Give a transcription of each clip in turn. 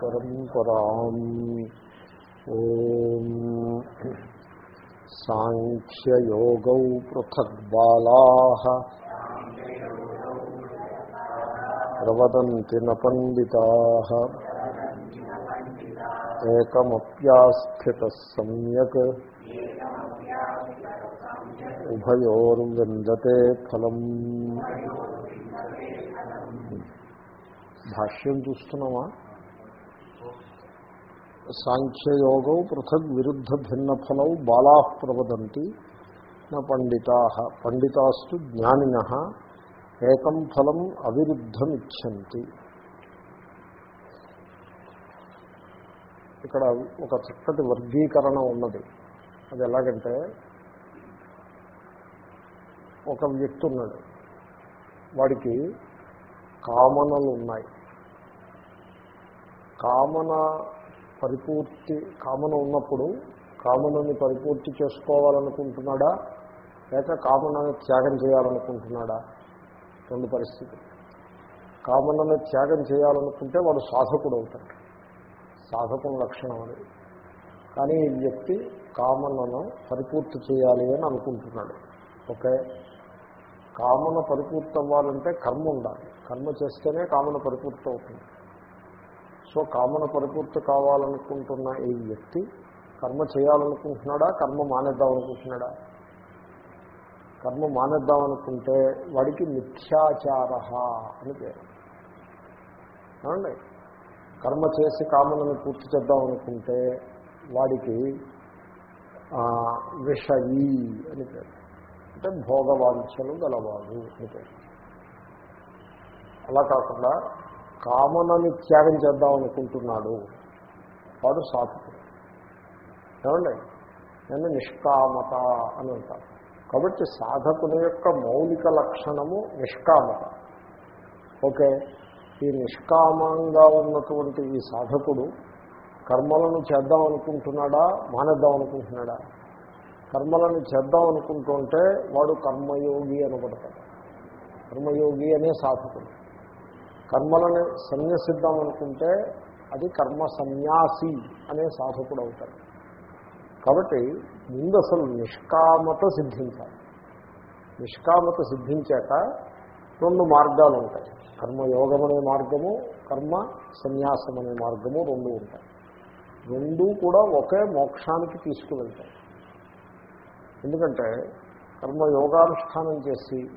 अस्मद्गुरुपरम्पराम् ॐ साङ्ख्ययोगौ पृथग्बालाः प्रवदन्ति न पण्डिताः एकमप्यास्थितः सम्यक् ఉభయోర్విందతే ఫలం భాష్యం చూస్తున్నామా సాంఖ్యయోగం పృథగ్ విరుద్ధ భిన్నఫలౌ బాలా ప్రవదంతి నా పండితా పండితాస్తు జ్ఞానిన ఏకం ఫలం అవిరుద్ధమిచ్చంతి ఇక్కడ ఒక చక్కటి వర్గీకరణ ఉన్నది. అది ఎలాగంటే ఒక వ్యక్తి ఉన్నాడు. వాడికి కామనలు ఉన్నాయి. కామన పరిపూర్తి కామన ఉన్నప్పుడు కామనని పరిపూర్తి చేసుకోవాలనుకుంటున్నాడా? లేక కామనని త్యాగం చేయాలనుకుంటున్నాడా? రెండు పరిస్థితులు. కామనని త్యాగం చేయాలనుకుంటే వాడు సాధకుడు అవుతాడు సాధకుని లక్షణం అది. కానీ ఈ వ్యక్తి కామనను పరిపూర్తి చేయాలి అని అనుకుంటున్నాడు. ఓకే? కామన పరిపూర్తి అవ్వాలంటే కర్మ ఉండాలి. కర్మ చేస్తేనే కామన పరిపూర్తి అవుతుంది సో కామన పరిపూర్తి కావాలనుకుంటున్న ఈ వ్యక్తి కర్మ చేయాలనుకుంటున్నాడా? కర్మ మానేద్దాం అనుకుంటున్నాడా కర్మ మానేద్దాం అనుకుంటే వాడికి మిథ్యాచార అని పేరు. ఏమండి? కర్మ చేసి కామనను పూర్తి చేద్దాం అనుకుంటే వాడికి విషయీ అని పేరు. అంటే భోగవాంఛలు గలవాడు అని పేరు. అలా కాకుండా కామనని త్యాగం చేద్దాం అనుకుంటున్నాడు. వాడు సాధకుడు ఏమండి? నేను నిష్కామత అని అంటారు. కాబట్టి సాధకుని యొక్క మౌలిక లక్షణము నిష్కామత. ఓకే? ఈ నిష్కామంగా ఉన్నటువంటి ఈ సాధకుడు కర్మలను చేద్దాం అనుకుంటున్నాడా? మానేద్దాం అనుకుంటున్నాడా? కర్మలను చేద్దాం అనుకుంటుంటే వాడు కర్మయోగి అనబడతాడు. కర్మయోగి అనే సాధకుడు. కర్మలను సన్యసిద్దాం అనుకుంటే అది కర్మ సన్యాసి అనే సాధకుడు అవుతాడు కాబట్టి ముందు అసలు నిష్కామత సిద్ధించాలి. నిష్కామత సిద్ధించాక రెండు మార్గాలు ఉంటాయి. కర్మయోగం అనే మార్గము కర్మ సన్యాసం అనే మార్గము రెండు ఉంటాయి. రెండూ కూడా ఒకే మోక్షానికి తీసుకువెళ్తాయి. ఎందుకంటే కర్మయోగానుష్ఠానం చేసి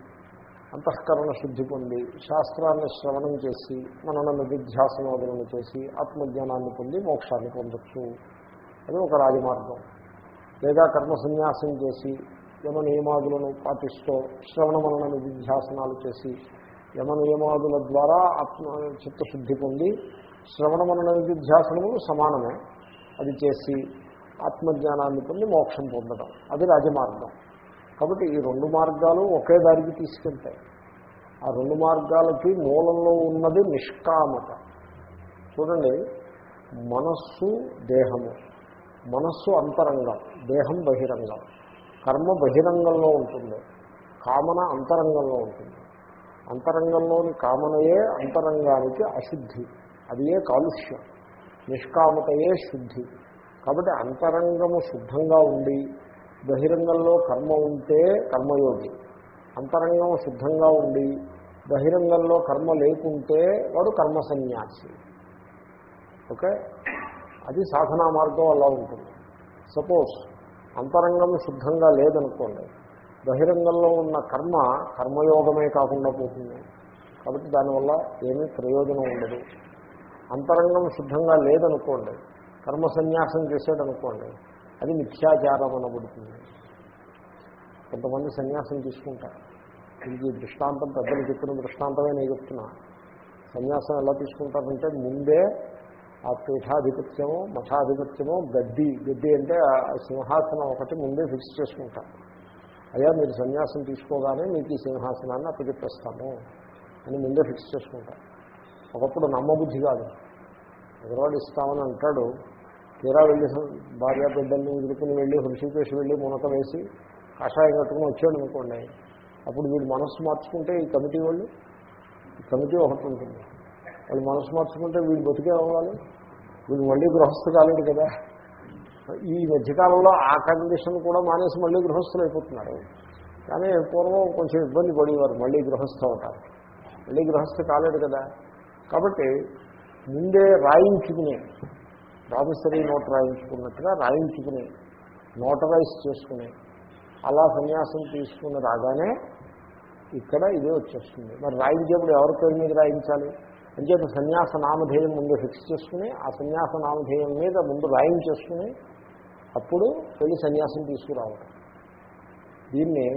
అంతఃకరణ శుద్ధి పొంది శాస్త్రాన్ని శ్రవణం చేసి మనన నిధిధ్యాసనోదలను చేసి ఆత్మజ్ఞానాన్ని పొంది మోక్షాన్ని పొందొచ్చు. అది ఒక రాజమార్గం. లేదా కర్మ సన్యాసం చేసి యమ నియమాదులను పాటిస్తూ శ్రవణ మనన నిధిధ్యాసనాలు చేసి యమ నియమాదుల ద్వారా ఆత్మ చిత్తశుద్ధి పొంది శ్రవణ మనన నిధిధ్యాసనములు సమానమే. అది చేసి ఆత్మజ్ఞానాన్ని పొంది మోక్షం పొందడం. అది రాజమార్గం. కాబట్టి ఈ రెండు మార్గాలు ఒకే దారికి తీసుకెళ్తాయి. ఆ రెండు మార్గాలకి మూలంలో ఉన్నది నిష్కామత. చూడండి మనస్సు దేహము. మనస్సు అంతరంగం దేహం బహిరంగం. కర్మ బహిరంగంలో ఉంటుంది. కామన అంతరంగంలో ఉంటుంది. అంతరంగంలోని కామనయే అంతరంగానికి అశుద్ధి. అది ఏ కాలుష్యం. నిష్కామతయే శుద్ధి. కాబట్టి అంతరంగము శుద్ధంగా ఉండి బహిరంగంలో కర్మ ఉంటే కర్మయోగి. అంతరంగం శుద్ధంగా ఉండి బహిరంగంలో కర్మ లేకుంటే వాడు కర్మ సన్యాసి ఓకే? అది సాధనా మార్గం అలా ఉంటుంది. సపోజ్ అంతరంగం శుద్ధంగా లేదనుకోండి బహిరంగంలో ఉన్న కర్మ కర్మయోగమే కాకుండా పోతుంది. కాబట్టి దానివల్ల ఏమీ ప్రయోజనం ఉండదు. అంతరంగం శుద్ధంగా లేదనుకోండి కర్మ సన్యాసం చేసేటనుకోండి అది మిథ్యాచారం అనబడుతుంది. కొంతమంది సన్యాసం తీసుకుంటారు. ఇది దృష్టాంతం పెద్దలు చెప్పిన దృష్టాంతమే నేను చెప్తున్నా. సన్యాసం ఎలా తీసుకుంటారంటే ముందే ఆ పీఠాధిపత్యము మఠాధిపత్యము గడ్డి. గడ్డి అంటే ఆ సింహాసనం ఒకటి ముందే ఫిక్స్ చేసుకుంటారు. అయ్యా మీరు సన్యాసం తీసుకోగానే మీకు ఈ సింహాసనాన్ని అప్పచెప్పేస్తాము అని ముందే ఫిక్స్ చేసుకుంటారు. ఒకప్పుడు నమ్మబుద్ధి కాదు. ఎగరవాడు ఇస్తామని అంటాడు తీరా వెళ్ళి భార్యా బిడ్డల్ని వదులుకుని వెళ్ళి హృషికేశ్ వెళ్ళి మునక వేసి కషాయం కట్టుకుని వచ్చాడు అనుకోండి. అప్పుడు వీడు మనస్సు మార్చుకుంటే ఈ కమిటీ వాళ్ళు కమిటీ ఒకటి ఉంటుంది. వాళ్ళు మనసు మార్చుకుంటే వీడు బతికే అవ్వాలి. వీడు మళ్ళీ గృహస్థు కాలేడు కదా. ఈ మధ్యకాలంలో ఆ కండిషన్ కూడా మానేసి మళ్ళీ గృహస్థులు అయిపోతున్నారు. కానీ పూర్వం కొంచెం ఇబ్బంది పడేవారు మళ్ళీ గృహస్థ అవుతారు మళ్ళీ గృహస్థ కాలేడు కదా. కాబట్టి ముందే రాయించుకుని ప్రామిసరీ నోట్ రాయించుకున్నట్టుగా రాయించుకుని నోటరైజ్ చేసుకుని అలా సన్యాసం తీసుకుని రాగానే ఇక్కడ ఇదే వచ్చేస్తుంది. మరి రాయించేప్పుడు ఎవరి పేరు మీద రాయించాలి? అంచేత సన్యాస నామధేయం ముందు ఫిక్స్ చేసుకుని ఆ సన్యాస నామధేయం మీద ముందు రాయించేసుకుని అప్పుడు వెళ్ళి సన్యాసం తీసుకురావటం. దీన్ని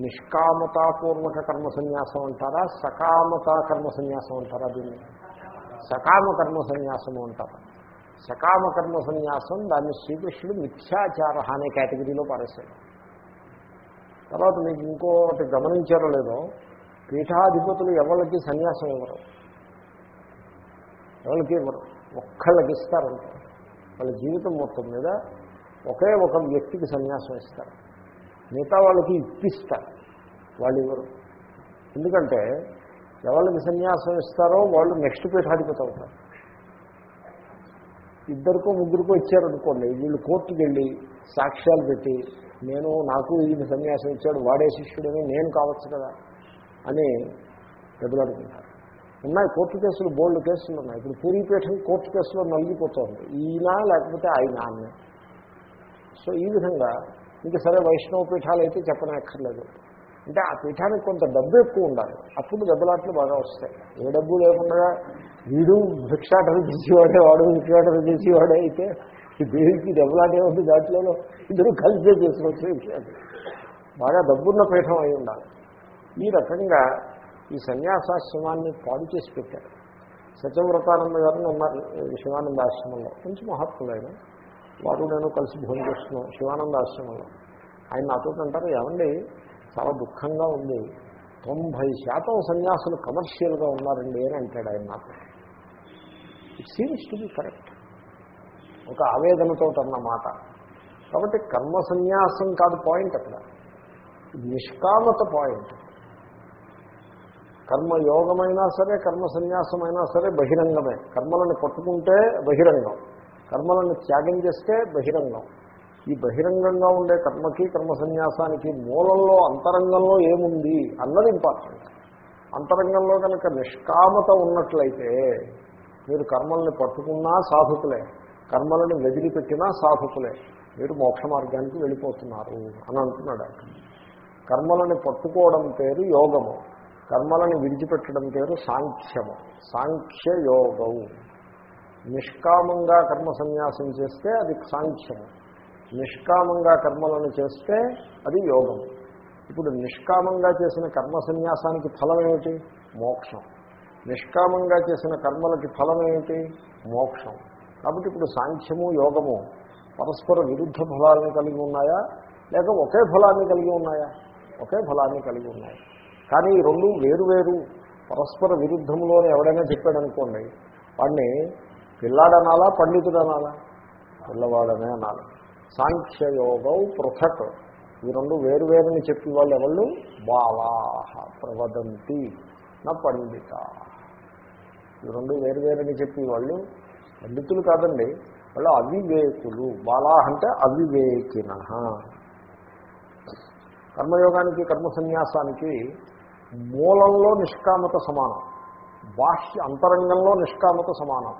నిష్కామతాపూర్వక కర్మ సన్యాసం అంటారా? సకామతా కర్మ సన్యాసం అంటారా దీన్ని? సకామ కర్మ సన్యాసము అంటారా. సకామ కర్మ సన్యాసం దాన్ని శ్రీకృష్ణుడు మిథ్యాచార అనే కేటగిరీలో పారేశాడు. తర్వాత మీకు ఇంకోటి గమనించారో లేదో పీఠాధిపతులు ఎవరికి సన్యాసం ఇవ్వరు? ఎవరికి ఇవ్వరు? ఒక్కళ్ళకి ఇస్తారంట. వాళ్ళ జీవితం మొత్తం మీద ఒకే ఒక వ్యక్తికి సన్యాసం ఇస్తారు. మిగతా వాళ్ళకి ఇప్పిస్తారు. వాళ్ళు ఇవ్వరు. ఎందుకంటే ఎవరికి సన్యాసం ఇస్తారో వాళ్ళు నెక్స్ట్ పీఠాధిపతి అవుతారు. ఇద్దరికో ముగ్గురికో ఇచ్చారనుకోండి వీళ్ళు కోర్టుకు వెళ్ళి సాక్ష్యాలు పెట్టి నేను నాకు ఈయన సన్యాసం ఇచ్చాడు వాడే శిష్యుడని నేను కావచ్చు కదా అని దెబ్బలాడుకుంటారు ఉన్నాయి కోర్టు కేసులు బోల్డ్ కేసులు ఉన్నాయి. ఇప్పుడు పూరీపీఠం కోర్టు కేసులో నలిగిపోతుంది. ఈయన లేకపోతే ఆయన అన్న. సో ఈ విధంగా ఇంకా సరే వైష్ణవ పీఠాలు అయితే చెప్పనక్కర్లేదు. అంటే ఆ పీఠానికి కొంత డబ్బు ఎక్కువ ఉండాలి. అప్పుడు దెబ్బలాట్లు బాగా వస్తాయి. ఏ డబ్బు లేకుండా వీడు భిక్షాటన చేసేవాడే వాడు భిక్షాటన చేసేవాడే అయితే ఈ దేవికి దెబ్బలాటే ఉంది దాంట్లో ఇద్దరు కలిసే చేసుకోవచ్చు బాగా డబ్బున్న పీఠం అయి ఉండాలి. ఈ రకంగా ఈ సన్యాసాశ్రమాన్ని పాడు చేసి పెట్టారు. సత్యవ్రతానంద గారిని ఉన్నారు శివానంద ఆశ్రమంలో. మంచి మహాత్ములైన. వారు నేను కలిసి భోజనం చేస్తున్నాం శివానంద ఆశ్రమంలో. ఆయన నాతో అంటారు ఏమండి చాలా దుఃఖంగా ఉంది. తొంభై శాతం సన్యాసులు కమర్షియల్గా ఉన్నారండి అని అంటాడు ఆయన నాకు it seems to be correct ఒక ఆవేదనతో అన్న మాట. కాబట్టి కర్మ సన్యాసం కాదు పాయింట్ అక్కడ. నిష్కామత పాయింట్. కర్మయోగమైనా సరే కర్మ సన్యాసమైనా సరే బహిరంగమే. కర్మలను పట్టుకుంటే బహిరంగం. కర్మలను త్యాగం చేస్తే బహిరంగం. ఈ బహిరంగంగా ఉండే కర్మకి కర్మ సన్యాసానికి మూలంలో అంతరంగంలో ఏముంది అన్నది ఇంపార్టెంట్ అంతరంగంలో కనుక నిష్కామత ఉన్నట్లయితే మీరు కర్మల్ని పట్టుకున్నా సాధుకులే. కర్మలను వదిలిపెట్టినా సాధుకులే. మీరు మోక్ష మార్గానికి వెళ్ళిపోతున్నారు అని అంటున్నాడు ఆయన కర్మలను పట్టుకోవడం పేరు యోగము. కర్మలను విడిచిపెట్టడం పేరు సాంఖ్యము. సాంఖ్య యోగము నిష్కామంగా కర్మ సన్యాసం చేస్తే అది సాంఖ్యము. నిష్కామంగా కర్మలను చేస్తే అది యోగం. ఇప్పుడు నిష్కామంగా చేసిన కర్మ సన్యాసానికి ఫలం ఏమిటి? మోక్షం. నిష్కామంగా చేసిన కర్మలకి ఫలం ఏమిటి? మోక్షం. కాబట్టి ఇప్పుడు సాంఖ్యము యోగము పరస్పర విరుద్ధ ఫలాలను కలిగి ఉన్నాయా? లేక ఒకే ఫలాన్ని కలిగి ఉన్నాయా? ఒకే ఫలాన్ని కలిగి ఉన్నాయి? కానీ ఈ రెండు వేరు వేరు. పరస్పర విరుద్ధంలో ఎవడైనా చెప్పాడనుకోండి వాడిని పిల్లాడనాలా పండితుడనాలా? పిల్లవాడనే అనాలి. సాంఖ్యయోగం పృథక్. ఈ రెండు వేరు వేరుని చెప్పి వాళ్ళు ఎవళ్ళు బాలాహ ప్రవదంతి నా పండిత. ఈ రెండు వేరు వేరుని చెప్పి వాళ్ళు పండితులు కాదండి వాళ్ళు అవివేకులు. బాలా అంటే అవివేకిన. కర్మయోగానికి కర్మ సన్యాసానికి మూలంలో నిష్కామత సమానం. బాహ్య అంతరంగంలో నిష్కామత సమానం.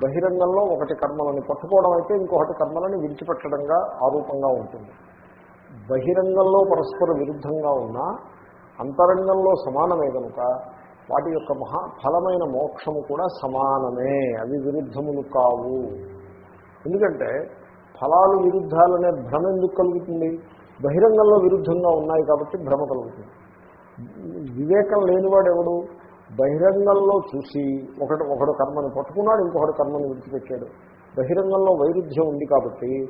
బహిరంగంలో ఒకటి కర్మలని పట్టుకోవడం అయితే ఇంకొకటి కర్మలని విడిచిపెట్టడంగా ఆరూపంగా ఉంటుంది. బహిరంగంలో పరస్పర విరుద్ధంగా ఉన్నా అంతరంగంలో సమానమే కనుక వాటి యొక్క మహా ఫలమైన మోక్షము కూడా సమానమే. అవి విరుద్ధములు కావు. ఎందుకంటే ఫలాలు విరుద్ధాలనే భ్రమ ఎందుకు కలుగుతుంది? బహిరంగంలో విరుద్ధంగా ఉన్నాయి కాబట్టి భ్రమ కలుగుతుంది. వివేకం లేనివాడు ఎవడు బహిరంగంలో చూసి ఒకటి ఒకడు కర్మని పట్టుకున్నాడు ఇంకొకటి కర్మని విడిచిపెట్టాడు. బహిరంగంలో వైరుధ్యం ఉంది కాబట్టి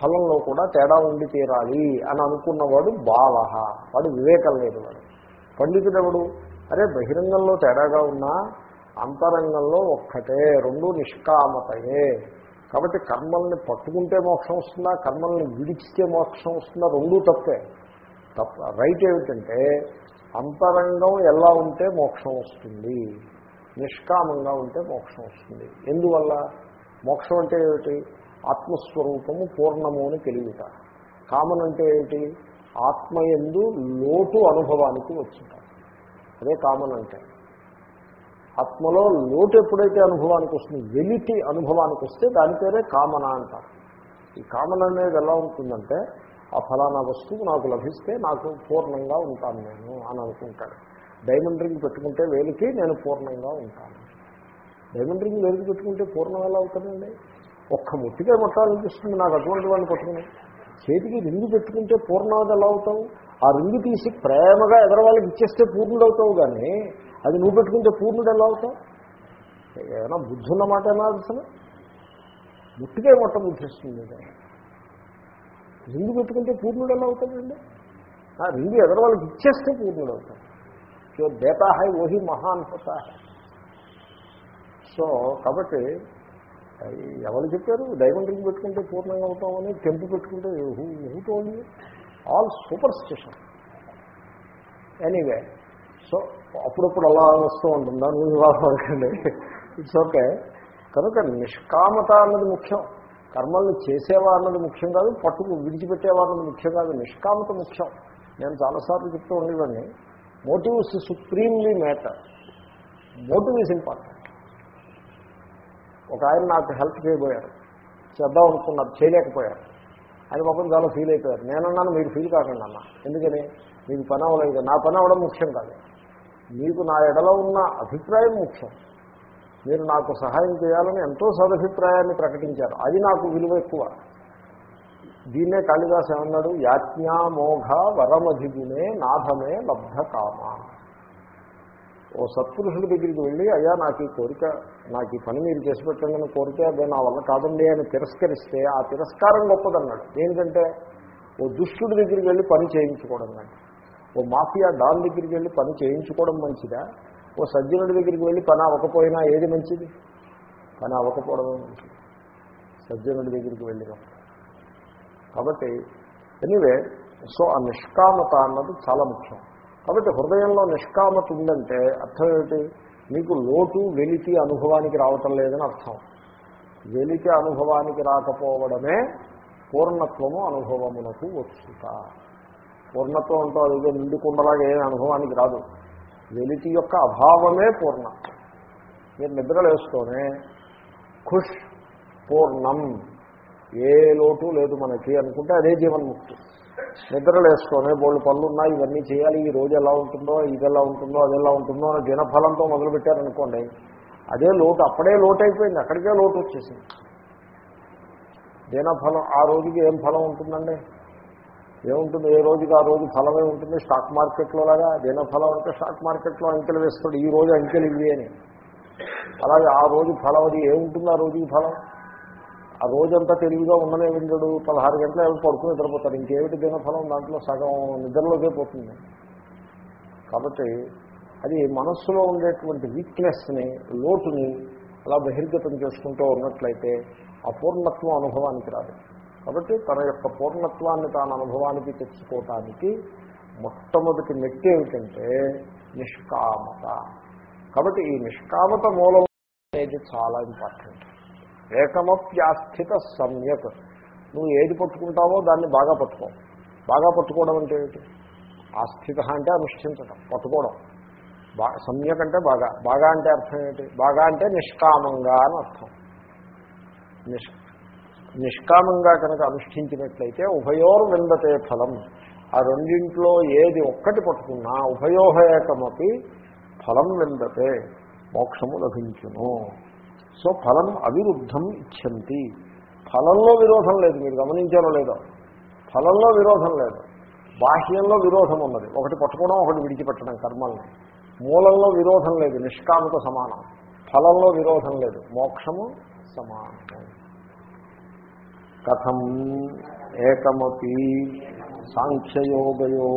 ఫలంలో కూడా తేడా ఉండి తీరాలి అని అనుకున్నవాడు బాలహ వాడు వివేకం లేదు వాడు. పండితుడెవడు? అరే బహిరంగంలో తేడాగా ఉన్నా అంతరంగంలో ఒక్కటే రెండు నిష్కామతయే. కాబట్టి కర్మల్ని పట్టుకుంటే మోక్షం వస్తుందా? కర్మల్ని విడిచితే మోక్షం వస్తుందా? రెండూ తప్పే. తప్ప రైట్ ఏమిటంటే అంతరంగం ఎలా ఉంటే మోక్షం వస్తుంది? నిష్కామంగా ఉంటే మోక్షం వస్తుంది. ఎందువల్ల? మోక్షం అంటే ఏమిటి? ఆత్మస్వరూపము పూర్ణము అని తెలియట. కామన్ అంటే ఏమిటి? ఆత్మయందు లోటు అనుభవానికి వచ్చుట. అదే కామన్ అంటే. ఆత్మలో లోటు ఎప్పుడైతే అనుభవానికి వస్తుంది? వెలిటి అనుభవానికి వస్తే దాని పేరే కామన అంటారు. ఈ కామన్ అనేది ఎలా ఉంటుందంటే ఆ ఫలానా వస్తువు నాకు లభిస్తే నాకు పూర్ణంగా ఉంటాను నేను అని అనుకుంటాడు. డైమండ్ రింగ్ పెట్టుకుంటే వేలికి నేను పూర్ణంగా ఉంటాను. డైమండ్ రింగ్ వేలికి పెట్టుకుంటే పూర్ణం ఎలా అవుతానండి ఒక్క ముట్టిగా కొట్టాలనిపిస్తుంది నాకు అటువంటి వాళ్ళు పట్టుకుని. చేతికి రింగు పెట్టుకుంటే పూర్ణాది ఎలా అవుతావు? ఆ రింగు తీసి ప్రేమగా ఎదరవాళ్ళకి ఇచ్చేస్తే పూర్ణుడు అవుతావు కానీ అది నువ్వు పెట్టుకుంటే పూర్ణుడు ఎలా అవుతావు? ఏమైనా బుద్ధి ఉన్నమాట ఏనా అసలు? ముట్టిగా మొట్ట బుద్ధిస్తుంది రింగు పెట్టుకుంటే పూర్ణుడు ఎలా అవుతాడండి? ఆ రింగు ఎదరవాళ్ళకి ఇచ్చేస్తే పూర్ణుడు అవుతాడు. సో దేతా హై ఓహి మహాన్ హోతా సో కాబట్టి ఎవరు చెప్పారు? డైమండ్ రింగ్ పెట్టుకుంటే పూర్ణంగా అవుతామని టెంపు పెట్టుకుంటే who told all superstition. Anyway so అప్పుడప్పుడు అలా వస్తూ ఉంటుందా. నువ్వు ఇట్స్ ఓకే. కనుక నిష్కామత అన్నది ముఖ్యం. కర్మల్ని చేసేవా అన్నది ముఖ్యం కాదు పట్టుకు విడిచిపెట్టేవా అన్నది ముఖ్యం కాదు నిష్కామత ముఖ్యం. నేను చాలాసార్లు చెప్తూ ఉండేవాడిని motives supremely matter motive is important ఒక ఆయన నాకు హెల్ప్ చేయబోయారు. చేద్దాం అనుకున్నారు చేయలేకపోయారు. ఆయన పాపం చాలా ఫీల్ అయిపోయారు. నేనన్నాను మీరు ఫీల్ కాకండి అన్న. ఎందుకని? మీకు పని అవ్వలేదు. నా పని అవ్వడం ముఖ్యం కాదు. మీకు నా ఎడలో ఉన్న అభిప్రాయం ముఖ్యం. మీరు నాకు సహాయం చేయాలని ఎంతో సదభిప్రాయాన్ని ప్రకటించారు. అది నాకు విలువ ఎక్కువ. దీన్నే కాళిదాస్ ఏమన్నాడు? యాజ్ఞామోఘ వరమధిగునే నాథమే లబ్ధ కామ. ఓ సత్పురుషుడి దగ్గరికి వెళ్ళి అయ్యా నాకు ఈ కోరిక నాకు ఈ పని మీరు చేసి పెట్టండి కోరిక అదే నా వల్ల కాదండి అని తిరస్కరిస్తే ఆ తిరస్కారం గొప్పదన్నాడు. ఏంటంటే ఓ దుష్టుడి దగ్గరికి వెళ్ళి పని చేయించుకోవడం కానీ ఓ మాఫియా డాన్ దగ్గరికి వెళ్ళి పని చేయించుకోవడం మంచిదా? ఓ సజ్జనుడి దగ్గరికి వెళ్ళి పని అవ్వకపోయినా ఏది మంచిది? పని అవ్వకపోవడమే మంచిది. సజ్జనుడి దగ్గరికి వెళ్ళినప్పుడు కాబట్టి ఎనీవే సో ఆ నిష్కామత అన్నది చాలా ముఖ్యం. కాబట్టి హృదయంలో నిష్కామత ఉందంటే అర్థం ఏమిటి? మీకు లోటు వెలితి అనుభవానికి రావటం లేదని అర్థం. వెలితి అనుభవానికి రాకపోవడమే పూర్ణత్వము అనుభవమునకు వచ్చుట పూర్ణత్వం అంటూ అదిగో నిండుకుండలాగా ఏ అనుభవానికి రాదు. వెలితి యొక్క అభావమే పూర్ణం. మీరు నిద్రలేస్తూనే ఖుష్ పూర్ణం. ఏ లోటు లేదు మనకి అనుకుంటే అదే జీవన్ముక్తి. నిద్రలేసుకొని బోళ్ళు పనులు ఉన్నాయి ఇవన్నీ చేయాలి ఈ రోజు ఎలా ఉంటుందో ఇది ఎలా ఉంటుందో అది ఎలా ఉంటుందో అని దినఫలంతో మొదలుపెట్టారనుకోండి అదే లోటు అప్పుడే లోటు అయిపోయింది అక్కడికే లోటు వచ్చేసింది దినఫలం ఆ రోజుకి ఏం ఫలం ఉంటుందండి? ఏముంటుంది? ఏ రోజుకి ఆ రోజు ఫలమే ఉంటుంది? స్టాక్ మార్కెట్లో లాగా దినఫలం అంటే స్టాక్ మార్కెట్లో అంకెలు వేస్తాడు. ఈ రోజు అంకెలు ఇవి అని. అలాగే ఆ రోజు ఫలం అది ఏముంటుంది? ఆ రోజుకి ఫలం? ఆ రోజంతా తెలివిగా ఉండనే వింటాడు పదహారు గంటలు ఎవరు పడుకుని నిద్రపోతారు. ఇంకేమిటి దినఫలం దాంట్లో సగం నిద్రలోకే పోతుంది. కాబట్టి అది మనస్సులో ఉండేటువంటి వీక్నెస్ని లోటుని అలా బహిర్గతం చేసుకుంటూ ఉన్నట్లయితే అపూర్ణత్వం అనుభవానికి రాదు. కాబట్టి తన యొక్క పూర్ణత్వాన్ని తాను అనుభవానికి తెచ్చుకోవటానికి మొట్టమొదటి మెట్టి ఏమిటంటే నిష్కామత. కాబట్టి ఈ నిష్కామత మూలం అనేది చాలా ఇంపార్టెంట్. ఏకమప్యాస్థిత సమ్యక్. నువ్వు ఏది పట్టుకుంటావో దాన్ని బాగా పట్టుకో. బాగా పట్టుకోవడం అంటే ఏమిటి? ఆస్థిత అంటే అనుష్ఠించడం పట్టుకోవడం. బా సమ్యక్ అంటే బాగా. బాగా అంటే అర్థం ఏంటి బాగా అంటే నిష్కామంగా అని అర్థం. నిష్ నిష్కామంగా కనుక అనుష్ఠించినట్లయితే ఉభయోర్ విందతే ఫలం. ఆ రెండింట్లో ఏది ఒక్కటి పట్టుకున్నా ఉభయోహేకమపి ఫలం విందతే మోక్షము లభించును. సో ఫలం అవిరుద్ధం ఇచ్చంతి. ఫలంలో విరోధం లేదు మీరు గమనించారో లేదో. ఫలంలో విరోధం లేదు. బాహ్యంలో విరోధం ఉన్నది. ఒకటి పట్టుకోవడం ఒకటి విడిచిపెట్టడం కర్మల్ని. మూలంలో విరోధం లేదు నిష్కామత సమానం. ఫలంలో విరోధం లేదు మోక్షము సమానం కథం ఏకమపి సాంఖ్యయోగయో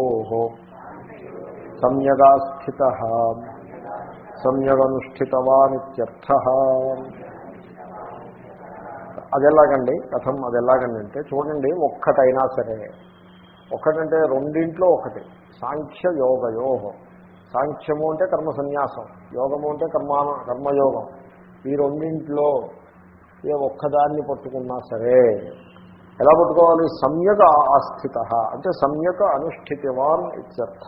సమ్యగాస్థిత సమ్యగనుష్ఠితవానిత్యర్థ. అది ఎలాగండి కథం అది ఎలాగండి అంటే చూడండి ఒక్కటైనా సరే. ఒక్కటంటే రెండింట్లో ఒకటి. సాంఖ్య యోగయో సాంఖ్యము అంటే కర్మ సన్యాసం యోగము అంటే కర్మాన కర్మయోగం. ఈ రెండింట్లో ఏ ఒక్కదాన్ని పట్టుకున్నా సరే ఎలా పట్టుకోవాలి? సమ్యక్ ఆస్థిత. అంటే సమ్యక్ అనుష్ఠితవాన్ ఇత్యర్థ.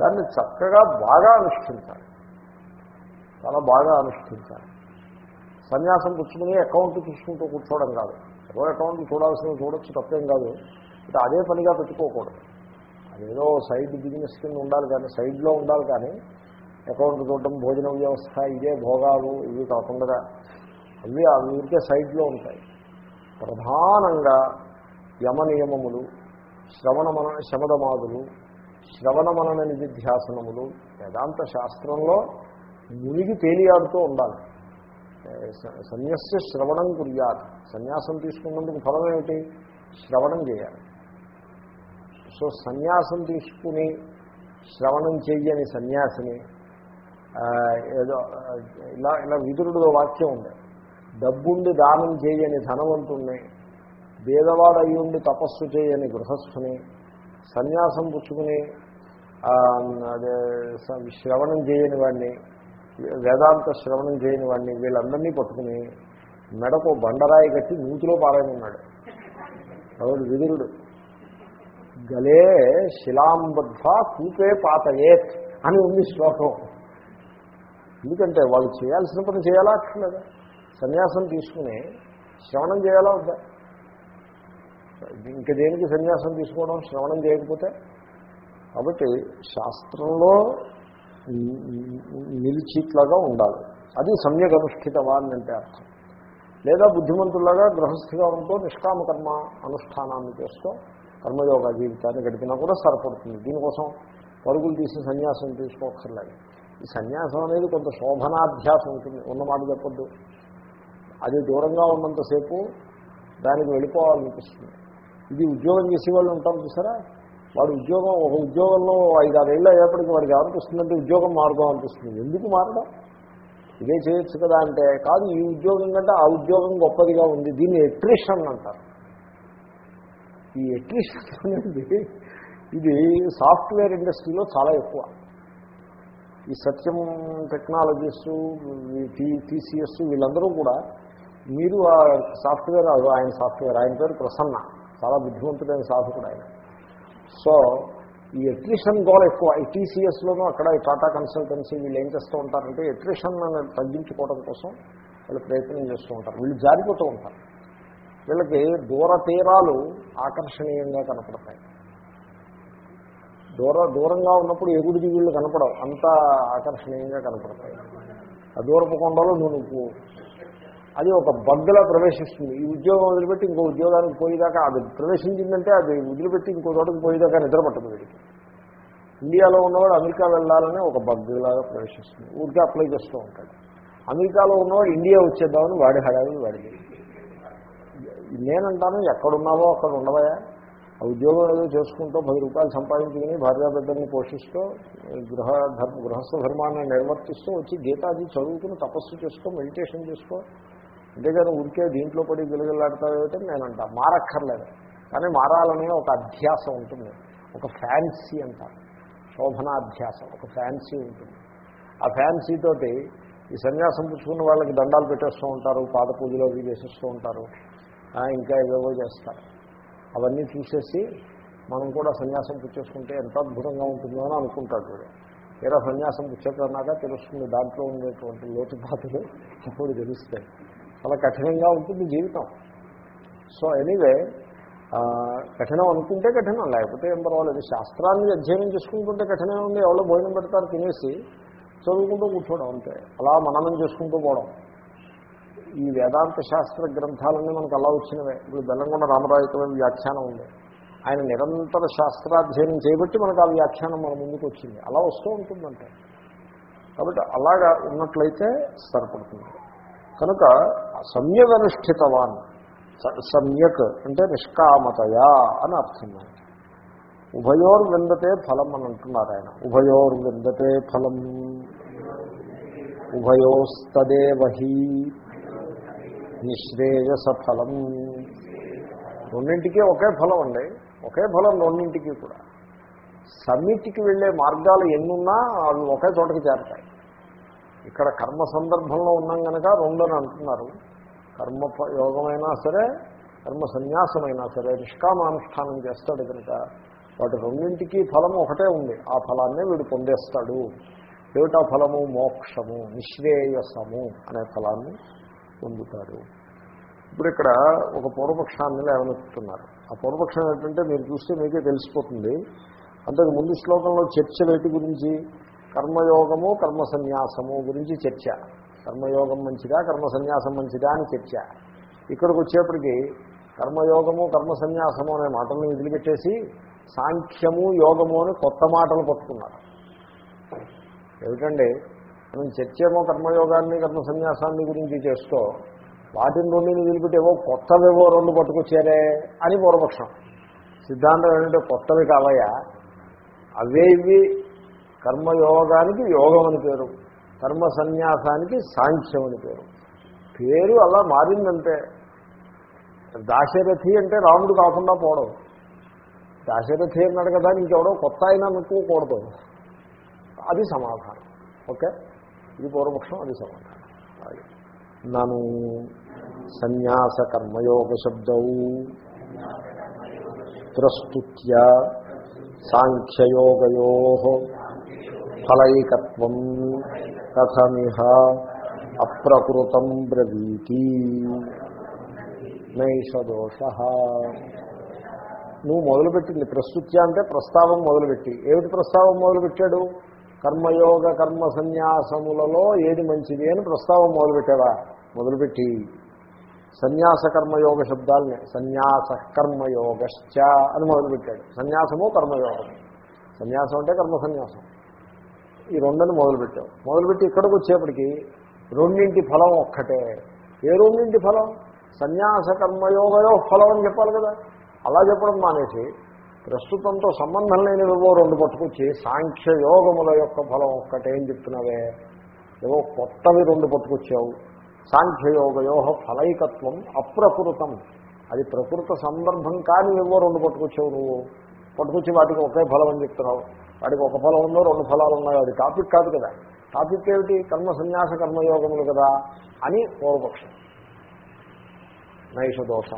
దాన్ని చక్కగా బాగా అనుష్ఠించాలి. చాలా బాగా అనుష్ఠించాలి. సన్యాసం పుచ్చుకుని అకౌంట్ చూసుకుంటూ కూర్చోవడం కాదు. ఎవరో అకౌంట్ చూడాల్సిన చూడొచ్చు తప్పేం కాదు. అంటే అదే పనిగా పెట్టుకోకూడదు. అదేదో సైడ్ బిజినెస్ కింద ఉండాలి కానీ సైడ్లో ఉండాలి కానీ అకౌంట్ చూడటం భోజన వ్యవస్థ ఇదే భోగాలు ఇవి కాకుండా అవి అవి ఊరికే సైడ్లో ఉంటాయి. ప్రధానంగా యమ నియమములు శ్రవణ మన శమదమాదులు శ్రవణ మనన నిధిధ్యాసనములు వేదాంత శాస్త్రంలో మునిగి తేలియాడుతూ ఉండాలి. స- సన్యస్య శ్రవణం కుర్యాత్. సన్యాసం తీసుకున్నందుకు ఫలం ఏమిటి? శ్రవణం చేయాలి. సో సన్యాసం తీసుకుని శ్రవణం చెయ్యని సన్యాసిని ఏదో ఇలా ఇలా విదురుడు వాక్యం ఉంది. డబ్బుండి దానం చేయని ధనవంతుణ్ణి భేదవాడయ్యుండి తపస్సు చేయని గృహస్థుని సన్యాసం పుచ్చుకుని అదే శ్రవణం చేయని వాడిని వేదాంత శ్రవణం చేయని వాడిని వీళ్ళందరినీ పట్టుకుని మెడకు బండరాయి కట్టి నూతిలో పారాయణ ఉన్నాడు ఎవడు విదురుడు. గలే శిలాంబద్ధ కూపే పాతయేత్ అని ఉంది శ్లోకం. ఎందుకంటే వాళ్ళు చేయాల్సిన పని చేయాలా అట్లేదా సన్యాసం తీసుకుని శ్రవణం చేయాలా వద్దా? ఇంక దేనికి సన్యాసం తీసుకోవడం? శ్రవణం చేయకపోతే? కాబట్టి శాస్త్రంలో నిలిచిట్లాగా ఉండాలి. అది సమ్యక్ అనుష్ఠితవాన్ని అంటే అర్థం. లేదా బుద్ధిమంతులాగా గృహస్థిగా ఉంటూ నిష్కామ కర్మ అనుష్ఠానాన్ని చేస్తూ కర్మయోగ జీవితాన్ని గడిపినా కూడా సరిపడుతుంది. దీనికోసం పరుగులు తీసి సన్యాసం తీసుకోకర్లేదు ఈ సన్యాసం అనేది కొంత శోభనాధ్యాసం ఉంటుంది. ఉన్నమాట చెప్పొద్దు. అది దూరంగా ఉన్నంతసేపు దానికి వెళ్ళిపోవాలనిపిస్తుంది. ఇది ఉద్యోగం చేసే వాళ్ళు ఉంటారు చూసారా? వాడు ఉద్యోగం ఒక ఉద్యోగంలో ఐదారేళ్ళు అయ్యేప్పటికీ వాడికి ఏమనిపిస్తుందంటే ఉద్యోగం మారుదాం అనిపిస్తుంది. ఎందుకు మారడం? ఇదే చేయొచ్చు కదా అంటే కాదు ఈ ఉద్యోగం కంటే ఆ ఉద్యోగం గొప్పదిగా ఉంది. దీన్ని ఎట్రిషన్ అంటారు. ఈ ఎట్రిషన్ అనేది ఇది సాఫ్ట్వేర్ ఇండస్ట్రీలో చాలా ఎక్కువ. ఈ సత్యం టెక్నాలజీస్ టీసీఎస్ వీళ్ళందరూ కూడా మీరు ఆ సాఫ్ట్వేర్ ఆయన సాఫ్ట్వేర్ ఆయన పేరు ప్రసన్న. చాలా బుద్ధిమంతుడైన సాధకుడు ఆయన. సో ఈ ఎట్రిషన్ గోల్ ఎక్కువ. ఈ అక్కడ ఈ టాటా కన్సల్టెన్సీ వీళ్ళు ఏం చేస్తూ ఉంటారంటే ఎట్రిషన్ తగ్గించుకోవడం కోసం వాళ్ళు ప్రయత్నం చేస్తూ ఉంటారు. వీళ్ళు జారిపోతూ ఉంటారు. వీళ్ళకి దూర తీరాలు ఆకర్షణీయంగా కనపడతాయి. దూర దూరంగా ఉన్నప్పుడు ఎగుడు దిగుళ్ళు కనపడవు. అంత ఆకర్షణీయంగా కనపడతాయి. ఆ దూరపు కొండలో నువ్వు అది ఒక బగ్గలా ప్రవేశిస్తుంది. ఈ ఉద్యోగం వదిలిపెట్టి ఇంకో ఉద్యోగానికి పోయేదాకా అది ప్రవేశించిందంటే అది వదిలిపెట్టి ఇంకో చోటకి పోయేదాకా నిద్ర పట్టదు వీడికి. ఇండియాలో ఉన్నవాడు అమెరికా వెళ్ళాలని ఒక బగ్గులాగా ప్రవేశిస్తుంది. ఊరికే అప్లై చేస్తూ ఉంటాడు. అమెరికాలో ఉన్నవాడు ఇండియా వచ్చేద్దామని వాడి హడావి వాడి నేనంటాను ఎక్కడున్నావో అక్కడ ఉండవయా ఆ ఉద్యోగం ఏదో చేసుకుంటూ పది రూపాయలు సంపాదించుకుని భార్యాబిడ్డల్ని పోషిస్తూ గృహ ధర్మ గృహస్థ ధర్మాన్ని నిర్వర్తిస్తూ వచ్చి గీతాది చదువుకుని తపస్సు చేసుకో మెడిటేషన్ చేసుకో. అంతేగాని ఉరికే దీంట్లో పడి గిలగిలాడతావేమిటి నేను అంట. మారక్కర్లేదు. కానీ మారాలనే ఒక అధ్యాసం ఉంటుంది. ఒక ఫ్యాన్సీ అంటారు శోభనాధ్యాసం ఒక ఫ్యాన్సీ ఉంటుంది. ఆ ఫ్యాన్సీతోటి ఈ సన్యాసం పుచ్చుకున్న వాళ్ళకి దండాలు పెట్టేస్తూ ఉంటారు పాద పూజలు అవి చేసేస్తూ ఉంటారు. ఇంకా ఏవేవో చేస్తారు. అవన్నీ చూసేసి మనం కూడా సన్యాసం పుచ్చేసుకుంటే ఎంత అద్భుతంగా ఉంటుందో అని అనుకుంటాడు వీడు. ఏదో సన్యాసం పుచ్చేటన్నాక తెలుస్తుంది దాంట్లో ఉండేటువంటి లోతుపాతులు అప్పుడు తెలుస్తాయి. చాలా కఠినంగా ఉంటుంది జీవితం. సో ఎనీవే కఠినం అనుకుంటే కఠినం లేకపోతే ఏం పర్వాలేదు. శాస్త్రాన్ని అధ్యయనం చేసుకుంటుంటే కఠినం ఉంది ఎవరో భోజనం పెడతారు తినేసి చదువుకుంటూ కూర్చోవడం అంతే. అలా మననం చేసుకుంటూ పోవడం. ఈ వేదాంత శాస్త్ర గ్రంథాలన్నీ మనకు అలా వచ్చినవే. ఇప్పుడు బెల్లంకొండ రామరాయకుల వ్యాఖ్యానం ఉంది. ఆయన నిరంతర శాస్త్రాధ్యయనం చేయబట్టి మనకు ఆ వ్యాఖ్యానం మన ముందుకు వచ్చింది. అలా వస్తూ ఉంటుందంటే. కాబట్టి అలాగా ఉన్నట్లయితే సరిపడుతుంది. కనుక సమ్యగనుష్ఠితవాన్ స- సమ్యక్ అంటే నిష్కామతయా అని అర్థం. ఉభయోర్ విందతే ఫలం అని అంటున్నారు ఆయన. ఉభయోర్ విందతే ఫలం. ఉభయోస్తదేవహి నిశ్రేయస ఫలం రెండింటికి ఒకే ఫలం అండి. ఒకే ఫలం రెండింటికి కూడా. సమితికి వెళ్ళే మార్గాలు ఎన్నున్నా అవి ఒకే చోటకి చేరతాయి. ఇక్కడ కర్మ సందర్భంలో ఉన్నాం కనుక రెండు అని అంటున్నారు. కర్మ యోగమైనా సరే కర్మ సన్యాసమైనా సరే నిష్కామానుష్ఠానం చేస్తాడు కనుక వాటి రెండింటికి ఫలం ఒకటే ఉంది. ఆ ఫలాన్నే వీడు పొందేస్తాడు. ఏమిటా ఫలము? మోక్షము నిశ్రేయసము అనే ఫలాన్ని పొందుతాడు. ఇప్పుడు ఇక్కడ ఒక పూర్వపక్షాన్ని లేవనెత్తుతున్నారు. ఆ పూర్వపక్షం ఏంటంటే మీరు చూస్తే మీకే తెలిసిపోతుంది. అంతకు ముందు శ్లోకంలో చర్చ వేటి గురించి కర్మయోగము కర్మ సన్యాసము గురించి చర్చ. కర్మయోగం మంచిదా కర్మ సన్యాసం మంచిదా అని చర్చ. ఇక్కడికి వచ్చేప్పటికి కర్మయోగము కర్మ సన్యాసము అనే మాటలను వదిలిపెట్టేసి సాంఖ్యము యోగము అని కొత్త మాటలు పట్టుకున్నారు ఏమిటండి? మనం చర్చేమో కర్మయోగాన్ని కర్మ సన్యాసాన్ని గురించి చేస్తూ వాటిని రెండు వదిలిపెట్టి కొత్తవేవో రెండు పట్టుకొచ్చారే అని పూర్వపక్షం. సిద్ధాంతం ఏంటంటే కొత్తవి కావయా అవే ఇవి కర్మయోగానికి యోగం అని పేరు. కర్మ సన్యాసానికి సాంఖ్యం అని పేరు. పేరు అలా మారిందంటే దాశరథి అంటే రాముడు కాకుండా పోవడం. దాశరథి అన్నాడు కదా ఇంకెవడో కొత్త అయినా అనుకోకూడదు. అది సమాధానం. ఓకే? ఇది పూర్వపక్షం అది సమాధానం. నను సన్యాస కర్మయోగ శబ్దౌ ప్రస్తుత్య సాంఖ్యయోగయో ఫలైకత్వం కథమిహ అప్రకృతం బ్రవీతి. నైషదోష నువ్వు మొదలుపెట్టింది ప్రస్తుత్య అంటే ప్రస్తావం మొదలుపెట్టి. ఏమిటి ప్రస్తావం మొదలుపెట్టాడు? కర్మయోగ కర్మ సన్యాసములలో ఏది మంచిది అని ప్రస్తావం మొదలుపెట్టావా? మొదలుపెట్టి. సన్యాస కర్మయోగ శబ్దాలని సన్యాస కర్మయోగశ్చ అని మొదలుపెట్టాడు. సన్యాసము కర్మయోగము. సన్యాసం అంటే కర్మ సన్యాసం. ఈ రెండని మొదలుపెట్టావు మొదలుపెట్టి ఇక్కడికి వచ్చేప్పటికి రెండింటి ఫలం ఒక్కటే. ఏ రెండింటి ఫలం? సన్యాస కర్మయోగయో ఫలం అని చెప్పాలి కదా. అలా చెప్పడం మానేసి ప్రస్తుతంతో సంబంధం లేనివేవో రెండు పట్టుకొచ్చి సాంఖ్య యోగముల యొక్క ఫలం ఒక్కటే అని చెప్తున్నావే. ఏవో కొత్తవి రెండు పట్టుకొచ్చావు. సాంఖ్యయోగయోహ ఫలైకత్వం అప్రకృతం. అది ప్రకృత సందర్భం కానీ ఏవో రెండు పట్టుకొచ్చావు నువ్వు. పట్టుకొచ్చి వాటికి ఒకే ఫలం అని చెప్తున్నావు. వాడికి ఒక ఫలం ఉందో రెండు ఫలాలు ఉన్నాయో అది టాపిక్ కాదు కదా. టాపిక్ ఏమిటి? కర్మ సన్యాస కర్మయోగములు కదా అని పూర్వపక్షం. నైష దోష.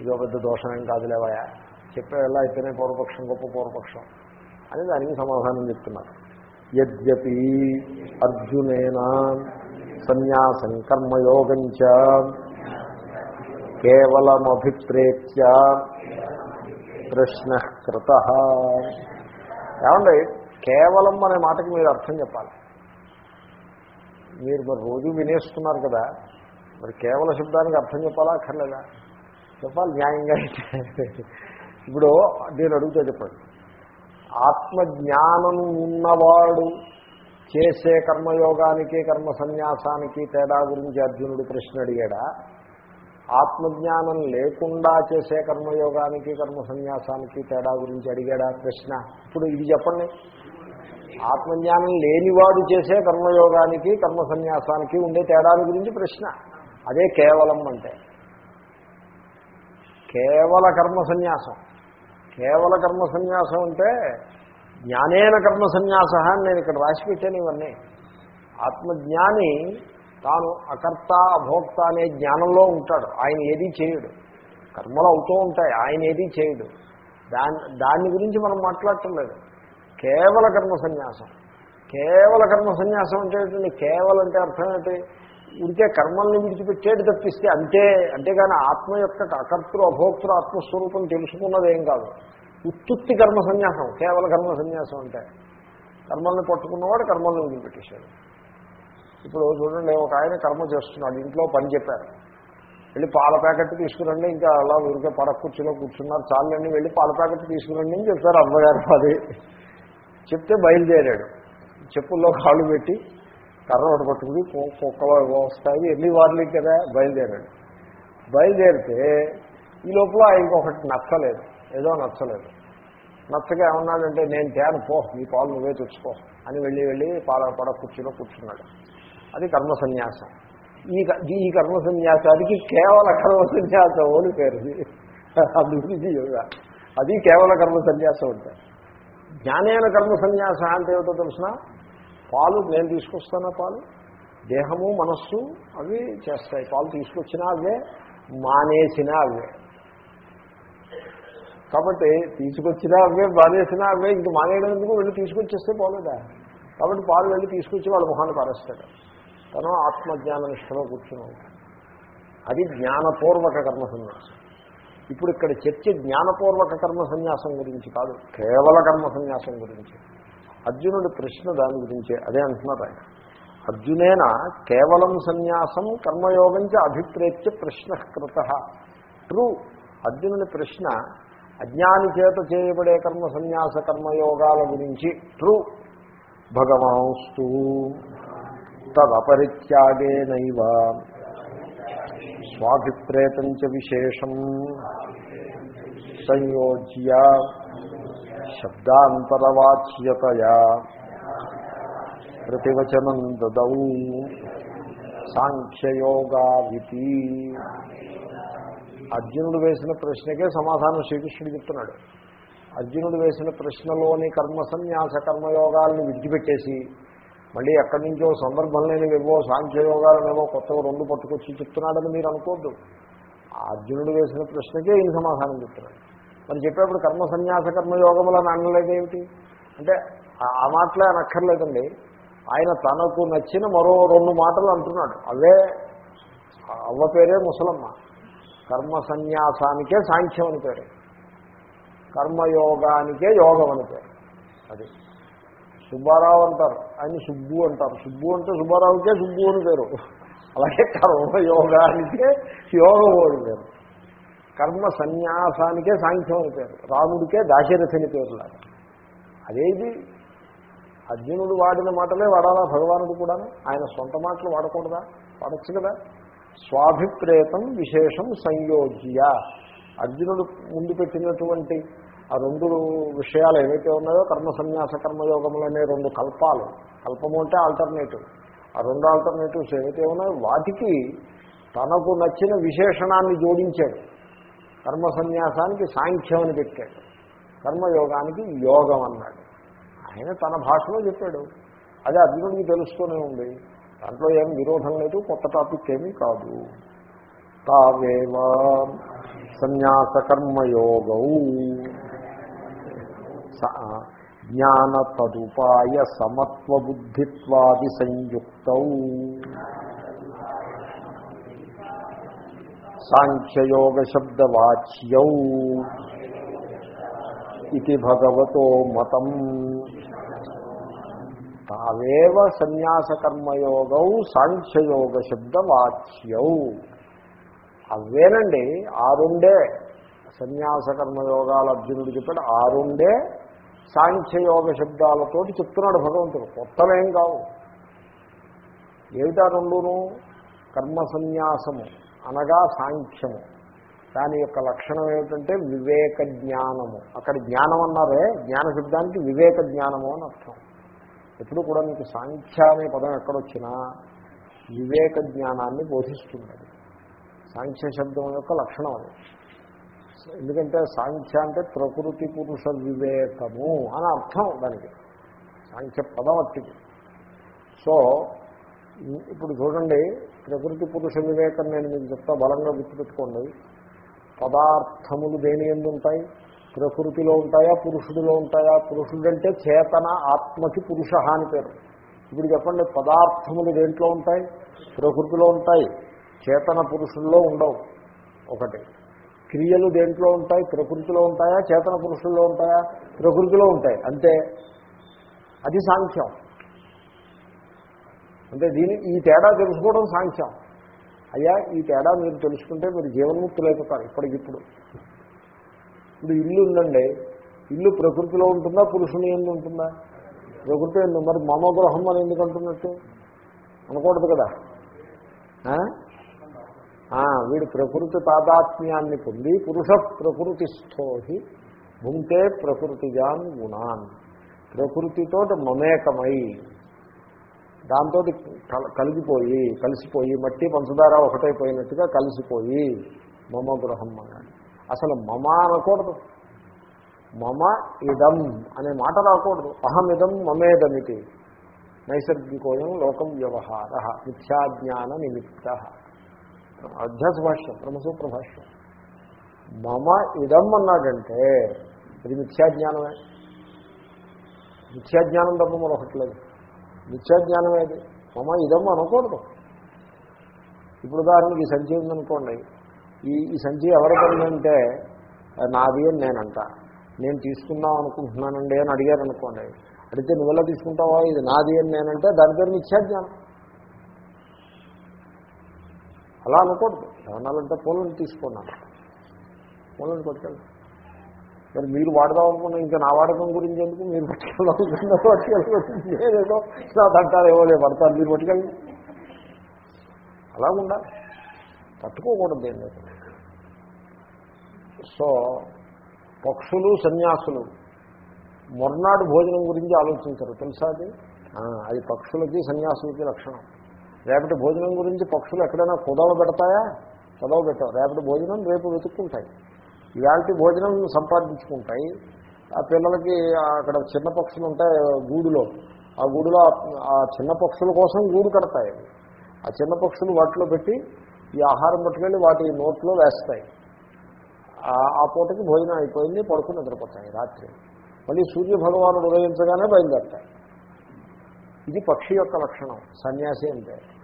ఇదో పెద్ద దోషం ఏం కాదులేవయా చెప్పే ఎలా అయితేనే పూర్వపక్షం గొప్ప పూర్వపక్షం అని దానికి సమాధానం చెప్తున్నారు. యద్యపి అర్జునేన సన్యాసం కర్మయోగం చ కేవలమభిప్రేత్య ప్రశ్న కృత. ఏమండి? కేవలం అనే మాటకి మీరు అర్థం చెప్పాలి. మీరు మరి రోజు వినేస్తున్నారు కదా మరి కేవల శబ్దానికి అర్థం చెప్పాలా అక్కర్లేదా? చెప్పాలి న్యాయంగా ఇప్పుడు నేను అడుగుతా చెప్పండి. ఆత్మజ్ఞానం ఉన్నవాడు చేసే కర్మయోగానికి కర్మ సన్యాసానికి తేడా గురించి అర్జునుడు ప్రశ్న అడిగాడా? ఆత్మజ్ఞానం లేకుండా చేసే కర్మయోగానికి కర్మ సన్యాసానికి తేడా గురించి అడిగాడా ప్రశ్న ఇప్పుడు ఇది చెప్పండి. ఆత్మజ్ఞానం లేనివాడు చేసే కర్మయోగానికి కర్మ సన్యాసానికి ఉండే తేడాల గురించి ప్రశ్న. అదే కేవలం అంటే. కేవల కర్మ సన్యాసం కేవల కర్మ సన్యాసం అంటే జ్ఞానేన కర్మ సన్యాస అని నేను ఇక్కడ రాసి పెట్టాను ఇవన్నీ. ఆత్మజ్ఞాని తాను అకర్త అభోక్త అనే జ్ఞానంలో ఉంటాడు. ఆయన ఏదీ చేయడు. కర్మలు అవుతూ ఉంటాయి. ఆయన ఏదీ చేయడు. దాని దాని గురించి మనం మాట్లాడటం లేదు. కేవల కర్మ సన్యాసం. కేవల కర్మ సన్యాసం అంటే ఏంటండి? కేవలం అంటే అర్థం ఏంటి? ఇంకే కర్మల్ని విడిచిపెట్టేది తప్పిస్తే అంతే అంతేగాని ఆత్మ యొక్క అకర్తృ అభోక్తృ ఆత్మస్వరూపం తెలుసుకున్నదేం కాదు. ఉత్తుత్తి కర్మ సన్యాసం కేవల కర్మ సన్యాసం అంటే. కర్మల్ని పట్టుకున్నవాడు కర్మల్ని వదిలిపెట్టేశాడు ఇప్పుడు చూడండి ఒక ఆయన కర్మ చేస్తున్నాడు ఇంట్లో పని చెప్పారు. వెళ్ళి పాల ప్యాకెట్ తీసుకురండి ఇంకా అలా ఊరికే పడ కూర్చులో కూర్చున్నారు. చాలండి వెళ్ళి పాల ప్యాకెట్ తీసుకురండి అని చెప్పారు అమ్మగారు అది చెప్తే బయలుదేరాడు. చెప్పుల్లో కాళ్ళు పెట్టి కర్ర ఒకటి పట్టుకుని కుక్కలో కుక్కలు వస్తాయి ఎన్ని వార్లు కదా బయలుదేరాడు. బయలుదేరితే ఈ లోపల ఆయనకు ఒకటి నచ్చలేదు ఏదో నచ్చలేదు. నచ్చగా ఏమన్నాడంటే నేను తేను పో నీ పాలు నువ్వే తెచ్చుకో అని వెళ్ళి వెళ్ళి పాల పడ కుర్చీలో కూర్చున్నాడు. అది కర్మ సన్యాసం ఈ క- ఈ కర్మ సన్యాసానికి కేవల కర్మ సన్యాసం అని పేరు. అభివృద్ధి యోగ అది కేవల కర్మ సన్యాసం అంటే. జ్ఞానేన కర్మ సన్యాస అంటే ఏమిటో తెలిసిన? పాలు నేను తీసుకొస్తానా పాలు? దేహము మనస్సు అవి చేస్తాయి. పాలు తీసుకొచ్చినా అవే మానేసినా అవే. కాబట్టి తీసుకొచ్చినా అవే మానేసినా అవే ఇంక మానేయడం ఎందుకు? వెళ్ళి తీసుకొచ్చేస్తే పోలేదా? కాబట్టి పాలు వెళ్ళి తీసుకొచ్చి వాళ్ళ మొహాన్ని పారేస్తాడు. తను ఆత్మజ్ఞాన నిష్టలో కూర్చుని ఉంటాడు. అది జ్ఞానపూర్వక కర్మ సన్యాసం ఇప్పుడు ఇక్కడ చర్చ జ్ఞానపూర్వక కర్మ సన్యాసం గురించి కాదు కేవల కర్మ సన్యాసం గురించి. అర్జునుడి ప్రశ్న దాని గురించే అదే అంటున్నారు ఆయన. అర్జునేన కేవలం సన్యాసం కర్మయోగంచ అభిప్రేత్య ప్రశ్న కృత. ట్రూ. అర్జునుని ప్రశ్న అజ్ఞాని చేత చేయబడే కర్మ సన్యాస కర్మయోగాల గురించి ట్రూ. భగవాంస్తు. తదపరిత్యాగేనైవ. స్వాభిప్రేతం చ విశేషం. సంయోజ్య. శబ్దాంతరవాచ్యతయా. ప్రతివచనం దదౌ. సాంఖ్యయోగావితి. అర్జునుడు వేసిన ప్రశ్నకే సమాధానం శ్రీకృష్ణుడు చెప్తున్నాడు. అర్జునుడు వేసిన ప్రశ్నలోని కర్మ సన్యాస కర్మయోగాలను విడిచిపెట్టేసి మళ్ళీ ఎక్కడి నుంచో సందర్భం లేనివేవో సాంఖ్యయోగాలనేవో కొత్తగా రెండు పట్టుకొచ్చి చెప్తున్నాడని మీరు అనుకోద్దు. ఆ అర్జునుడు వేసిన ప్రశ్నకే ఈయన సమాధానం చెప్తున్నాడు. మరి చెప్పేప్పుడు కర్మ సన్యాస కర్మయోగములను అనలేదేమిటి అంటే ఆ- ఆ మాటలే అనక్కర్లేదండి. ఆయన తనకు నచ్చిన మరో రెండు మాటలు అంటున్నాడు. అవే అవ్వ పేరే ముసలమ్మ. కర్మ సన్యాసానికే సాంఖ్యం అని పేరు. కర్మయోగానికే యోగం అని పేరు. అది సుబ్బారావు అంటారు. ఆయన సుబ్బు అంటారు. సుబ్బు అంటే సుబ్బారావుకే సుబ్బు అని పేరు. అలాగే కర్మయోగానికే యోగం అని పేరు. కర్మ సన్యాసానికే సాంఖ్యం అని పేరు. రాముడికే దాశరథిని పేరులాగా అదేది? అర్జునుడు వాడిన మాటలే వాడాలా భగవానుడు కూడా ఆయన సొంత మాటలు వాడకూడదా? వాడచ్చు కదా. స్వాభిప్రేతం విశేషం సంయోజ్య. అర్జునుడు ముందు పెట్టినటువంటి ఆ రెండు విషయాలు ఏవైతే ఉన్నాయో కర్మ సన్యాస కర్మయోగములు అనే రెండు కల్పాలు. కల్పము అంటే ఆల్టర్నేటివ్ ఆ రెండు ఆల్టర్నేటివ్స్ ఏవైతే ఉన్నాయో వాటికి తనకు నచ్చిన విశేషణాన్ని జోడించాడు. కర్మ సన్యాసానికి సాంఖ్యం అని పెట్టాడు. కర్మయోగానికి యోగం అన్నాడు. ఆయన తన భాషలో చెప్పాడు. అదే అర్జునుడికి తెలుస్తూనే ఉంది. దాంట్లో ఏం విరోధం లేదు కొత్త టాపిక్ ఏమీ కాదు. తావేవా సన్యాస కర్మయోగం జ్ఞాన తదుపాయ సమత్వ బుద్ధిత్వాది సంయుక్త సాంఖ్యయోగ శబ్దవాచ్యౌ ఇది భగవతో మతం. తావేవ సన్యాసకర్మయోగౌ సాంఖ్యయోగ శబ్దవాచ్యౌ అవేనండి ఆరుండే సన్యాస కర్మయోగాలు అర్జునుడు చెప్పాడు ఆరుండే సాంఖ్యయోగ శబ్దాలతోటి చెప్తున్నాడు భగవంతుడు. కొత్తవేం కావు. ఏమిటా రెండును? కర్మ సన్యాసము అనగా సాంఖ్యము. దాని యొక్క లక్షణం ఏమిటంటే వివేక జ్ఞానము. అక్కడ జ్ఞానం అన్నారే జ్ఞాన శబ్దానికి వివేక జ్ఞానము అని అర్థం. ఎప్పుడు కూడా మీకు సాంఖ్య అనే పదం ఎక్కడొచ్చినా వివేక జ్ఞానాన్ని బోధిస్తుంది సాంఖ్య శబ్దం యొక్క లక్షణం అది. ఎందుకంటే సాంఖ్య అంటే ప్రకృతి పురుష వివేకము అని అర్థం దానికి. సాంఖ్య పదం అట్టిది. సో ఇప్పుడు చూడండి ప్రకృతి పురుష వివేకం నేను మీకు చెప్తా బలంగా గుర్తుపెట్టుకోండి. పదార్థములు దేని ఎందు ఉంటాయి? ప్రకృతిలో ఉంటాయా? పురుషుడిలో ఉంటాయా? పురుషుడంటే చేతన ఆత్మకి పురుష అని పేరు. ఇప్పుడు చెప్పండి పదార్థములు దేంట్లో ఉంటాయి? ప్రకృతిలో ఉంటాయి. చేతన పురుషుల్లో ఉండవు. ఒకటి. క్రియలు దేంట్లో ఉంటాయి? ప్రకృతిలో ఉంటాయా? చేతన పురుషుల్లో ఉంటాయా? ప్రకృతిలో ఉంటాయి. అంతే. అది సాంఖ్యం. అంటే దీని ఈ తేడా తెలుసుకోవడం సాంఖ్యం. అయ్యా ఈ తేడా మీరు తెలుసుకుంటే మీరు జీవన్ముక్తులైపోతారు ఇప్పటికిప్పుడు. ఇప్పుడు ఇల్లు ఉందండి. ఇల్లు ప్రకృతిలో ఉంటుందా? పురుషుని ఎందు ఉంటుందా? ప్రకృతి ఎందు. మరి మమగృహం అని ఎందుకు అంటున్నట్టు? అనకూడదు కదా. వీడు ప్రకృతి తాదాత్మ్యాన్ని పొంది పురుష ప్రకృతిస్థోహి భుంతే ప్రకృతిజాన్ గుణాన్. ప్రకృతితో మమేకమై దాంతో కలిగిపోయి కలిసిపోయి మట్టి పంచదార ఒకటైపోయినట్టుగా కలిసిపోయి మమ గృహం అన్నాడు. అసలు మమ అనకూడదు. మమ ఇదం అనే మాట రాకూడదు. అహమిదం మమేదమితి. నైసర్గికోయం లోకం వ్యవహార మిథ్యాజ్ఞాన నిమిత్త. అధ్యాస భాష్యం బ్రహ్మసూత్ర భాష్యం మమ ఇదం అన్నాడంటే ఇది మిథ్యాజ్ఞానమే. మిథ్యాజ్ఞానం తప్ప మరొకట్లేదు మిథ్యాజ్ఞానమేది మమ ఇదం అనకూడదు. ఇప్పుడు ఉదాహరణకి ఈ సంచి ఉందనుకోండి. ఈ ఈ సంచి ఎవరికంటే నాది అని నేనంట. నేను తీసుకుందాం అనుకుంటున్నానండి అని అడిగారు అనుకోండి అడిగితే నువ్వెలా తీసుకుంటావా? ఇది నాది అని నేనంటే దాని పేరు మిథ్యాజ్ఞానం. అలా అనకూడదు. ఏమన్నాలంటే పూలను తీసుకున్నాను పూలను పట్టుకెళ్ళి మరి మీరు వాడదాం అనుకున్న ఇంకా నా వాడకం గురించి ఎందుకు? మీరు పట్టుకెళ్ళాలనుకున్న పట్టుకెళ్ళి నేనేదో నా తంటారు లేదు పడతారు మీరు పట్టుకెళ్ళి అలా ఉండాలి పట్టుకోకూడదు లేదు. సో పక్షులు సన్యాసులు మొన్నాడు భోజనం గురించి ఆలోచించరు. తెలుసా అది? అది పక్షులకి సన్యాసులకి లక్షణం. రేపటి భోజనం గురించి పక్షులు ఎక్కడైనా కుదవ పెడతాయా? కుదవ పెట్టవు. రేపటి భోజనం రేపు వెతుక్కుంటాయి. ఇవాళ భోజనం సంపాదించుకుంటాయి. ఆ పిల్లలకి అక్కడ చిన్న పక్షులు ఉంటాయి గూడులో. ఆ గూడులో ఆ- చిన్న పక్షుల కోసం గూడు కడతాయి. ఆ చిన్న పక్షులు వాటిలో పెట్టి ఈ ఆహారం పట్టుకెళ్ళి వాటి నోట్లో వేస్తాయి. ఆ- పూటకి భోజనం అయిపోయింది పడుకుని నిద్రపోతాయి రాత్రి. మళ్ళీ సూర్యభగవానుడు ఉదయించగానే బయలుదేరతాయి. ఇది పక్షి యొక్క లక్షణం సన్యాసి అంటే.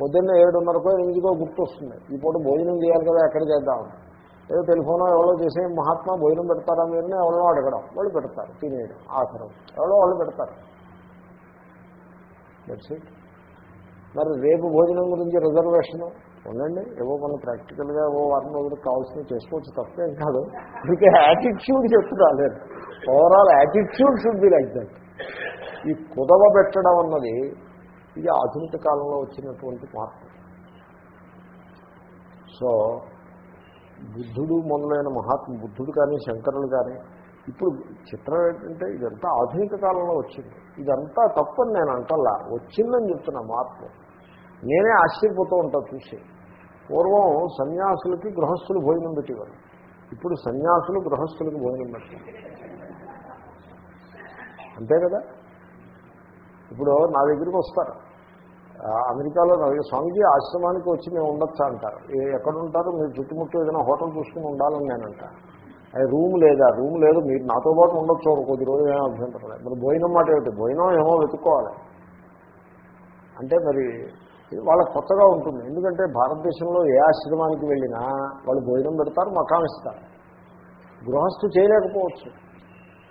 పొద్దున్న ఏడున్నరకో ఎనిమిదికో గుర్తు వస్తుంది ఈ పూట భోజనం చేయాలి కదా ఎక్కడ చేద్దాం? ఏదో టెలిఫోనో ఎవరో చేసే మహాత్మా భోజనం పెడతారా మీరు ఎవరో అడగడం. వాళ్ళు పెడతారు తినేయడం ఆఖరం ఎవరో వాళ్ళు పెడతారు. దట్స్ ఇట్ మరి రేపు భోజనం గురించి రిజర్వేషన్ ఉండండి. ఏవో మనం ప్రాక్టికల్గా ఏవో వారం రోజులు కావాల్సినవి చేసుకోవచ్చు తప్పేం కాదు. మీకు యాటిట్యూడ్ చెప్తున్నా లేదు overall attitude should be like that ఈ కుదవ పెట్టడం అన్నది ఇది ఆధునిక కాలంలో వచ్చినటువంటి మార్పు సో బుద్ధుడు మొదలైన మహాత్మ బుద్ధుడు కానీ శంకరులు కానీ ఇప్పుడు చిత్రం ఏంటంటే ఇదంతా ఆధునిక కాలంలో వచ్చింది. ఇదంతా తప్పని నేను అంటల్లా. వచ్చిందని చెప్తున్నా మార్పు నేనే ఆశ్చర్యపోతూ ఉంటా చూసి. పూర్వం సన్యాసులకి గృహస్థులు భోజనం పెట్టేవారు. ఇప్పుడు సన్యాసులు గృహస్థులకు భోజనం పెట్టారు. అంతే కదా? ఇప్పుడు నా దగ్గరికి వస్తారు. అమెరికాలో స్వామిజీ ఆశ్రమానికి వచ్చి మేము ఉండొచ్చా? అంటారు. ఎక్కడుంటారు? ఎక్కడ ఉంటారు మీరు చుట్టుముట్టు ఏదైనా హోటల్ చూసుకుని ఉండాలని నేను అది రూమ్ లేదా? రూమ్ లేదు. మీరు నాతో పాటు ఉండొచ్చు ఒక కొద్ది రోజులు ఏమో అభ్యంతరం లేదు. మరి భోజనం మాట ఏమిటి? భోజనం ఏమో వెతుక్కోవాలి. అంటే మరి ఇది వాళ్ళకి కొత్తగా ఉంటుంది. ఎందుకంటే భారతదేశంలో ఏ ఆశ్రమానికి వెళ్ళినా వాళ్ళు భోజనం పెడతారు మకాం ఇస్తారు. గృహస్థు చేయలేకపోవచ్చు.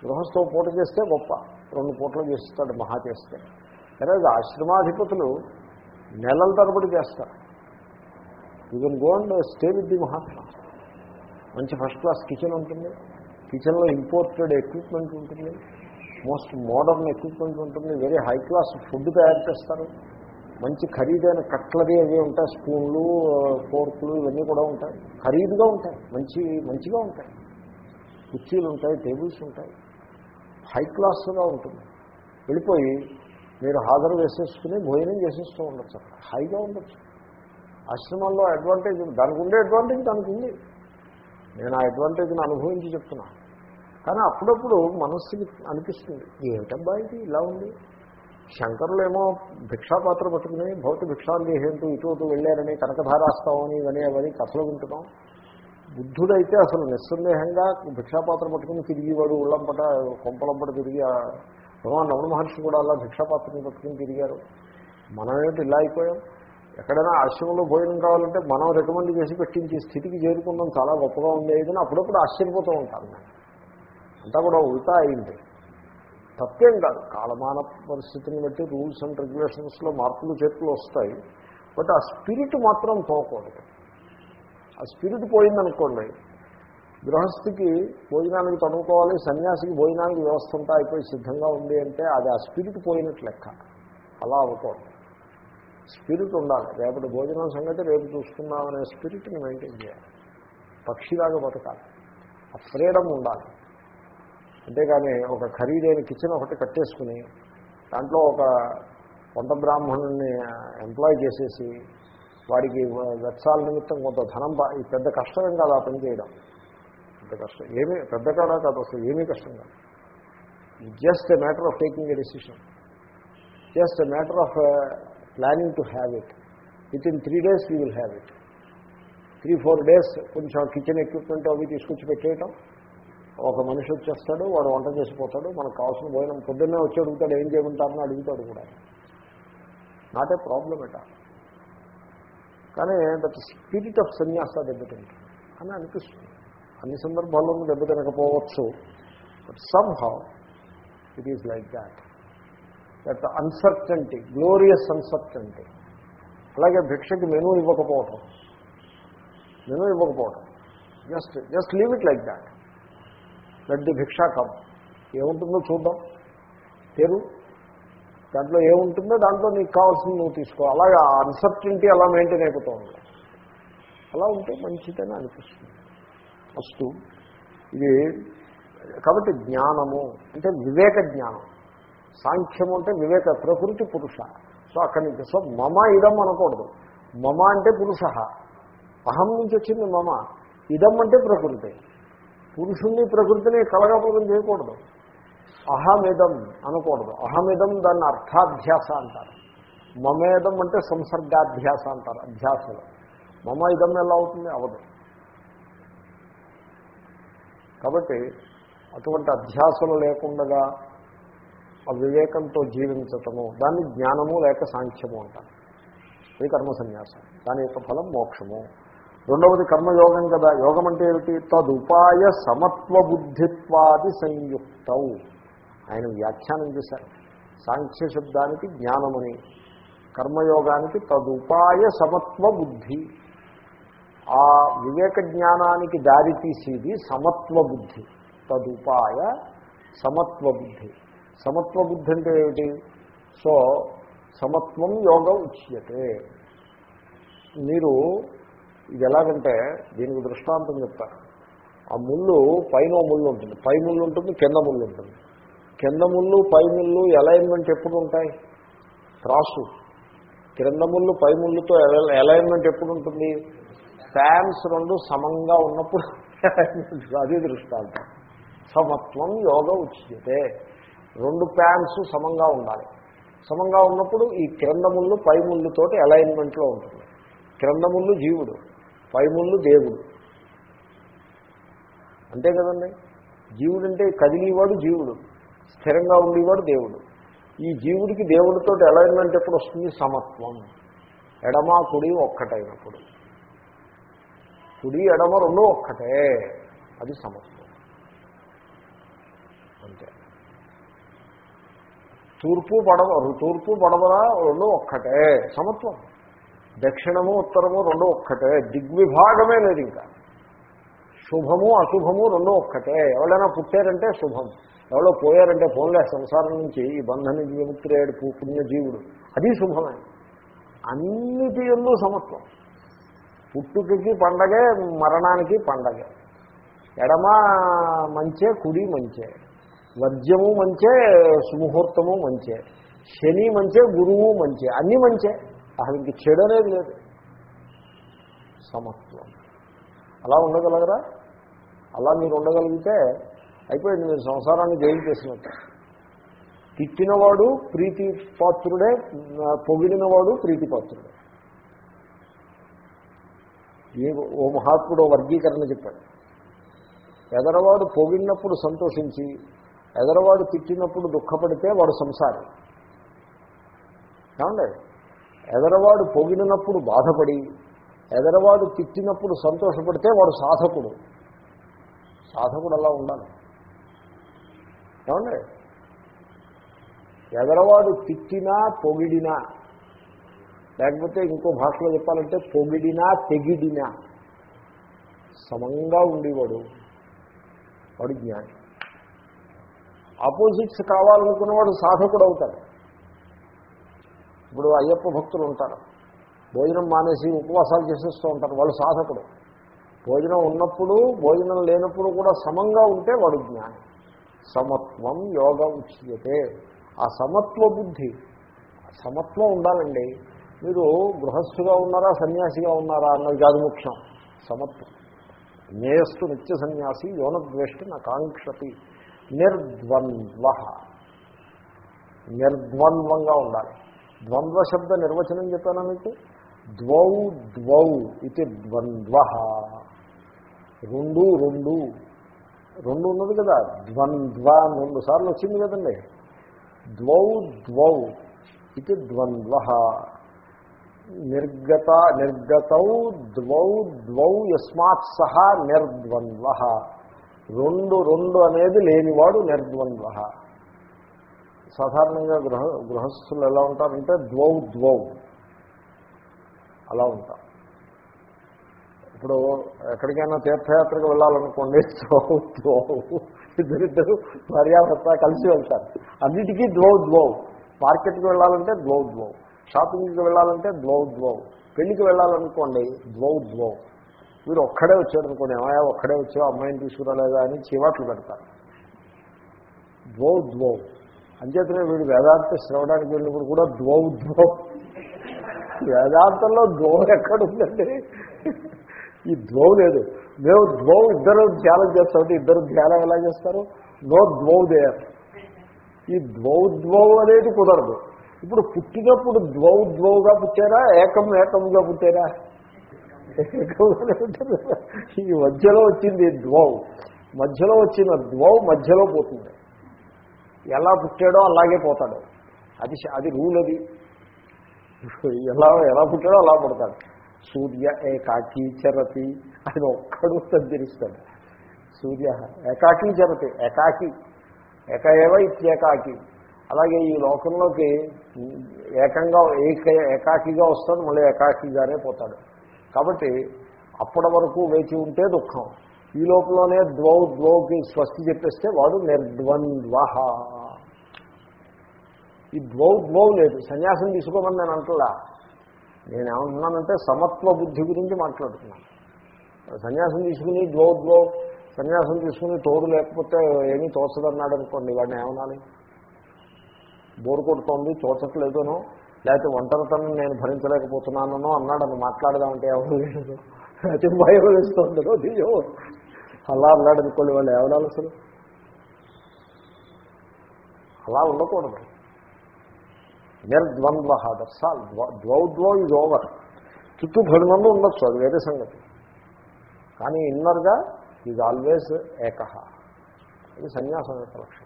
గృహస్థు పూట చేస్తే గొప్ప. రెండు పూటలు చేస్తాడు మహా చేస్తే. కానీ ఆశ్రమాధిపతులు నెలల తరబడి చేస్తారు. You can go and stay with the Mahatma మంచి ఫస్ట్ క్లాస్ కిచెన్ ఉంటుంది. కిచెన్లో ఇంపోర్టెడ్ ఎక్విప్మెంట్ ఉంటుంది. మోస్ట్ మోడర్న్ ఎక్విప్మెంట్ ఉంటుంది. వెరీ హై క్లాస్ ఫుడ్ తయారు చేస్తారు. మంచి ఖరీదైన కట్లది అవి ఉంటాయి. స్పూన్లు uh, ఫోర్కులు ఇవన్నీ కూడా ఉంటాయి. ఖరీదుగా ఉంటాయి. మంచి మంచిగా ఉంటాయి. కుర్చీలు ఉంటాయి టేబుల్స్ ఉంటాయి. హై క్లాస్గా ఉంటుంది. వెళ్ళిపోయి మీరు హాజరు వేసేసుకుని భోజనం చేసేస్తూ ఉండొచ్చు. హైగా ఉండొచ్చు. ఆశ్రమంలో అడ్వాంటేజ్ ఉంది. దానికి ఉండే అడ్వాంటేజ్ దానికి ఉంది. నేను ఆ అడ్వాంటేజ్ని అనుభవించి చెప్తున్నా. కానీ అప్పుడప్పుడు మనస్సుకి అనిపిస్తుంది ఏమిటబ్బా ఇది? ఇలా ఉంది. శంకరులేమో భిక్షాపాత్ర పట్టుకుని భౌతి భిక్షాలు చేసేంటూ ఇటు అటు వెళ్ళారని కనకధారాస్తామని ఇవన్నీ అవన్నీ కథలు వింటున్నాం. బుద్ధుడైతే అసలు నిస్సందేహంగా భిక్షాపాత్ర పట్టుకుని తిరిగేవాడు ఉళ్ళంపట కొంపలంపట తిరిగి భగవాన్ రమణ మహర్షి కూడా అలా భిక్షాపాత్రని పట్టుకుని తిరిగారు. మనమేమిటి ఇలా అయిపోయాం? ఎక్కడైనా ఆశ్రమంలో భోజనం కావాలంటే మనం రికమెండ్ చేసి పెట్టించే స్థితికి చేరుకుందాం చాలా గొప్పగా ఉంది ఏదైనా అప్పుడప్పుడు ఆశ్చర్యపోతూ ఉంటాను నేను అంతా కూడా ఉల్టా అయింది. తప్పేం కాదు. కాలమాన పరిస్థితిని బట్టి రూల్స్ అండ్ రెగ్యులేషన్స్లో మార్పులు చేర్పులు వస్తాయి. బట్ ఆ స్పిరిట్ మాత్రం పోకూడదు. ఆ స్పిరిట్ పోయిందనుకోండి గృహస్థికి భోజనానికి తనుకోవాలి సన్యాసికి భోజనానికి వ్యవస్థ అంతా అయిపోయి సిద్ధంగా ఉంది అంటే అది ఆ స్పిరిట్ పోయినట్లు లెక్క. అలా అవ్వకూడదు స్పిరిట్ ఉండాలి. రేపటి భోజనం సంగతి రేపు చూసుకుందామనే స్పిరిట్ని మెయింటైన్ చేయాలి. పక్షిలాగా బతకాలి. ఆ ఫ్రీడమ్ ఉండాలి. అంతేగాని ఒక ఖరీదైన కిచెన్ ఒకటి కట్టేసుకుని దాంట్లో ఒక వంట బ్రాహ్మణుని ఎంప్లాయ్ చేసేసి వాడికి వెత్సాల నిమిత్తం కొంత ధనం ఈ పెద్ద కష్టం కాదు ఆ పని చేయడం. పెద్ద కష్టం. ఏమీ పెద్ద కాదా కాదు అసలు ఏమీ కష్టం కాదు. Just a matter of taking a decision just matter of planning to have it within three days we will have it three four days కొంచెం కిచెన్ ఎక్విప్మెంట్ అవి తీసుకొచ్చి పెట్టేయటం. ఒక మనిషి వచ్చేస్తాడు వాడు వంట చేసిపోతాడు మనకు కావాల్సిన భోజనం పొద్దున్నే వచ్చి అడుగుతాడు ఏం చేయమంటారని అడుగుతాడు కూడా. నాట్ ఏ ప్రాబ్లం ఎట కానీ దట్ స్పిరిట్ ఆఫ్ సన్యాస దెబ్బతింటుంది అని అనిపిస్తుంది. అన్ని సందర్భాల్లోనూ దెబ్బతినకపోవచ్చు but somehow it is like that that uncertainty glorious uncertainty అలాగే భిక్షకి మెనూ ఇవ్వకపోవటం. Menu ఇవ్వకపోవటం. Just just leave it like that let the bhiksha come ఏముంటుందో చూద్దాం. తెరు. దాంట్లో ఏముంటుందో దాంట్లో నీకు కావాల్సింది నువ్వు తీసుకో. అలాగే ఆ అన్సర్టనిటీ అలా మెయింటైన్ అయిపోతూ అలా ఉంటే మంచిదని అనిపిస్తుంది. అస్తు ఇది కాబట్టి జ్ఞానము అంటే వివేక జ్ఞానం. సాంఖ్యము అంటే వివేక ప్రకృతి పురుష. సో అక్కడి నుంచి సో మమ ఇదం అనకూడదు. మమ అంటే పురుష. అహం నుంచి వచ్చింది మమ. ఇదం అంటే ప్రకృతి. పురుషుణ్ణి ప్రకృతిని కలగపలకం చేయకూడదు. అహమిదం అనకూడదు. అహమిదం దాన్ని అర్థాధ్యాస అంటారు. మమేదం అంటే సంసర్గాధ్యాస అంటారు అధ్యాసలు మమ ఇదం ఎలా అవుతుంది? అవదు. కాబట్టి అటువంటి అధ్యాసలు లేకుండా అవివేకంతో జీవించటము దాన్ని జ్ఞానము లేక సాంఖ్యము అంటారు. ఇది కర్మ సన్యాసం. దాని యొక్క ఫలం మోక్షము. రెండవది కర్మయోగం కదా. యోగం అంటే ఏమిటి? తదుపాయ సమత్వ బుద్ధిత్వాది సంయుక్తవు. ఆయన వ్యాఖ్యానం చేశారు. సాంఖ్య శబ్దానికి జ్ఞానమని కర్మయోగానికి తదుపాయ సమత్వ బుద్ధి. ఆ వివేక జ్ఞానానికి దారి తీసేది సమత్వ బుద్ధి తదుపాయ సమత్వ బుద్ధి సమత్వ బుద్ధి అంటే ఏమిటి? సో సమత్వం యోగం ఉచ్యతే. మీరు ఇది ఎలాగంటే దీనికి దృష్టాంతం చెప్తారు ఆ ముళ్ళు పైన ముళ్ళు ఉంటుంది. పై ముళ్ళు ఉంటుంది కింద ముళ్ళు ఉంటుంది. కింద ముళ్ళు పై ముళ్ళు అలైన్మెంట్ ఎప్పుడు ఉంటాయి? త్రాసు. క్రింద ముళ్ళు పై ముళ్ళుతో అలైన్మెంట్ ఎప్పుడు ఉంటుంది? ఫ్యాన్స్ రెండు సమంగా ఉన్నప్పుడు అది దృష్టాంతం. సమత్వం యోగ ఉచ్యతే. రెండు ప్యాన్స్ సమంగా ఉండాలి. సమంగా ఉన్నప్పుడు ఈ క్రింద ముళ్ళు పై ముళ్ళుతోటి అలైన్మెంట్లో ఉంటుంది. క్రింద ముళ్ళు జీవుడు పై ముళ్ళు దేవుడు. అంతే కదండి? జీవుడు అంటే కదిలేవాడు జీవుడు స్థిరంగా ఉండేవాడు దేవుడు. ఈ జీవుడికి దేవుడితో అలైన్మెంట్ ఎప్పుడు వస్తుంది? సమత్వం. ఎడమ కుడి ఒక్కటైనప్పుడు. కుడి ఎడమ రెండు ఒక్కటే. అది సమత్వం అంతే. తూర్పు పడవ తూర్పు పడవరా రెండు ఒక్కటే. సమత్వం. దక్షిణము ఉత్తరము రెండు ఒక్కటే. దిగ్విభాగమే లేదు ఇంకా. శుభము అశుభము రెండు ఒక్కటే. ఎవరైనా పుట్టారంటే శుభం. ఎవరో పోయారంటే పోన్లే సంసారం నుంచి ఈ బంధం నుంచి విముక్తుడయ్యాడు పుణ్యజీవుడు. అది శుభమే. అన్నిటి ఎందు సమత్వం. పుట్టుకకి పండగే మరణానికి పండగే. ఎడమ మంచే కుడి మంచే. వర్జ్యము మంచే సుముహూర్తము మంచే. శని మంచే గురువు మంచే. అన్నీ మంచే. అసలు ఇంక చెడు అనేది లేదు. సమత్వం. అలా ఉండగలగరా? అలా మీరు ఉండగలిగితే అయిపోయింది మీరు సంసారాన్ని జైలు చేసినట్టు. తిట్టినవాడు ప్రీతి పాత్రుడే పొగిడినవాడు ప్రీతి ఈ ఓ మహాత్ముడు వర్గీకరణ చెప్పాడు. ఎదరవాడు పొగిడినప్పుడు సంతోషించి ఎదరవాడు తిట్టినప్పుడు దుఃఖపడితే వాడు సంసారి. ఏమండి? ఎదరవాడు పొగిడినప్పుడు బాధపడి ఎదరవాడు తిట్టినప్పుడు సంతోషపడితే వాడు సాధకుడు. సాధకుడు అలా ఉండాలి. ఏమండి? ఎదరవాడు తిట్టినా పొగిడినా లేకపోతే ఇంకో భాషలో చెప్పాలంటే పొగిడినా తెగిడినా. సమంగా ఉండేవాడు. వాడు జ్ఞాని. ఆపోజిట్స్ కావాలనుకున్నవాడు సాధకుడు అవుతాడు. ఇప్పుడు అయ్యప్ప భక్తులు ఉంటారు. భోజనం మానేసి ఉపవాసాలు చేసేస్తూ ఉంటారు. వాళ్ళు సాధకుడు. భోజనం ఉన్నప్పుడు భోజనం లేనప్పుడు కూడా సమంగా ఉంటే వాడు జ్ఞాని. సమత్వం యోగ ఉచ్యతే. ఆ సమత్వ బుద్ధి. సమత్వం ఉండాలండి. మీరు గృహస్థుగా ఉన్నారా సన్యాసిగా ఉన్నారా అన్నది కాదు ముఖ్యం. సమత్వం. జ్ఞేయస్తు నిత్య సన్యాసి యోనద్వేష్టి నా కాంక్షతి నిర్ద్వంద్వ. నిర్ద్వంద్వంగా ఉండాలి. ద్వంద్వ శబ్ద నిర్వచనం చెప్పాను మీకు? ద్వౌ ద్వౌ ఇది ద్వంద్వ. రెండు రెండు. రెండు ఉన్నది కదా. ద్వంద్వ రెండు సార్లు వచ్చింది కదండి. ద్వౌ ద్వౌ ఇది ద్వంద్వ. నిర్గత నిర్గతౌ ద్వౌ ద్వౌ యస్మాత్ సహా నిర్ద్వంద్వ. రెండు రెండు అనేది లేనివాడు నిర్ద్వంద్వ. సాధారణంగా గృహ గృహస్థులు ఎలా ఉంటారంటే ద్వౌ ద్వౌ. అలా ఉంటారు. ఇప్పుడు ఎక్కడికైనా తీర్థయాత్రకు వెళ్ళాలనుకోండి ద్వౌ ద్వౌ. ఇద్దరిద్దరు భార్యాభర్త కలిసి వెళ్తారు. అన్నిటికీ ద్వౌ ద్వౌ. మార్కెట్కి వెళ్ళాలంటే ద్వౌ ద్వౌ. షాపింగ్కి వెళ్ళాలంటే ద్వౌ ద్వౌ. పెళ్ళికి వెళ్ళాలనుకోండి ద్వౌ ద్వౌ. వీడు ఒక్కడే వచ్చాడు అనుకోండి ఏమయ్యా ఒక్కడే వచ్చావు అమ్మాయిని తీసుకురాలేదా అని చీవాట్లు పెడతారు. ద్వౌ ద్వౌ. అంచేతనే వీడు వేదాంత శ్రవడానికి వెళ్ళినప్పుడు కూడా ద్వౌ ద్వౌ. వేదాంతంలో ద్వౌ ఎక్కడుందండి? ఈ ద్వౌ లేదు. మేము ద్వౌ ఇద్దరు ధ్యానం చేస్తాం. ఇద్దరు ధ్యానం ఎలా చేస్తారు? నో ద్వౌ దేర్ ఈ ద్వౌ ద్వౌ అనేది కుదరదు. ఇప్పుడు పుట్టినప్పుడు ద్వౌ ద్వౌగా పుట్టారా? ఏకం ఏకంగా పుట్టారా? ఈ మధ్యలో వచ్చింది ద్వౌ. మధ్యలో వచ్చిన ద్వౌ మధ్యలో పోతుంది. ఎలా పుట్టాడో అలాగే పోతాడు. అది అది రూల్ అది. ఎలా ఎలా పుట్టాడో అలా పుడతాడు. సూర్య ఏకాకి చరతి ఆయన ఒక్కడు సంచరిస్తాడు సూర్య ఏకాకి చరతి ఏకాకి. ఏక ఏవ ఇత్యేకాకి. అలాగే ఈ లోకంలోకి ఏకంగా ఏక ఏకాకిగా వస్తాడు మళ్ళీ ఏకాకిగానే పోతాడు. కాబట్టి అప్పటి వరకు వేచి ఉంటే దుఃఖం. ఈ లోపలనే ద్వౌ ద్వౌకి స్వస్తి చెప్పేస్తే వాడు నిర్ద్వంద్వ ఈ ద్వౌ ద్వౌ లేదు. సన్యాసం తీసుకోమని నేను అంటలా. నేనేమంటున్నానంటే సమత్వ బుద్ధి గురించి మాట్లాడుతున్నాను సన్యాసం తీసుకుని ద్వౌ ద్వౌ సన్యాసం తీసుకుని తోడు లేకపోతే ఏమీ తోచదన్నాడు అనుకోండి వాడిని ఏమనాలి? బోరు కొడుతోంది తోచట్లేదనో లేకపోతే ఒంటరితనం నేను భరించలేకపోతున్నానో అన్నాడు. అని మాట్లాడదామంటే ఎవరు లేదు అయితే భయం వేస్తుందో. దియో అలా అన్నాడు అనుకోండి వాళ్ళు ఎవరాలు అసలు? అలా ఉండకూడదు. నిర్ద్వంద్వ దర్శాల్ ద్వౌ ద్వౌ ఇది ఓవర్. చుట్టూ పది మంది ఉండొచ్చు అది వేరే సంగతి. కానీ ఇన్నర్గా ఈజ్ ఆల్వేస్ ఏకహ ఇది సన్యాసం యొక్క లక్షణం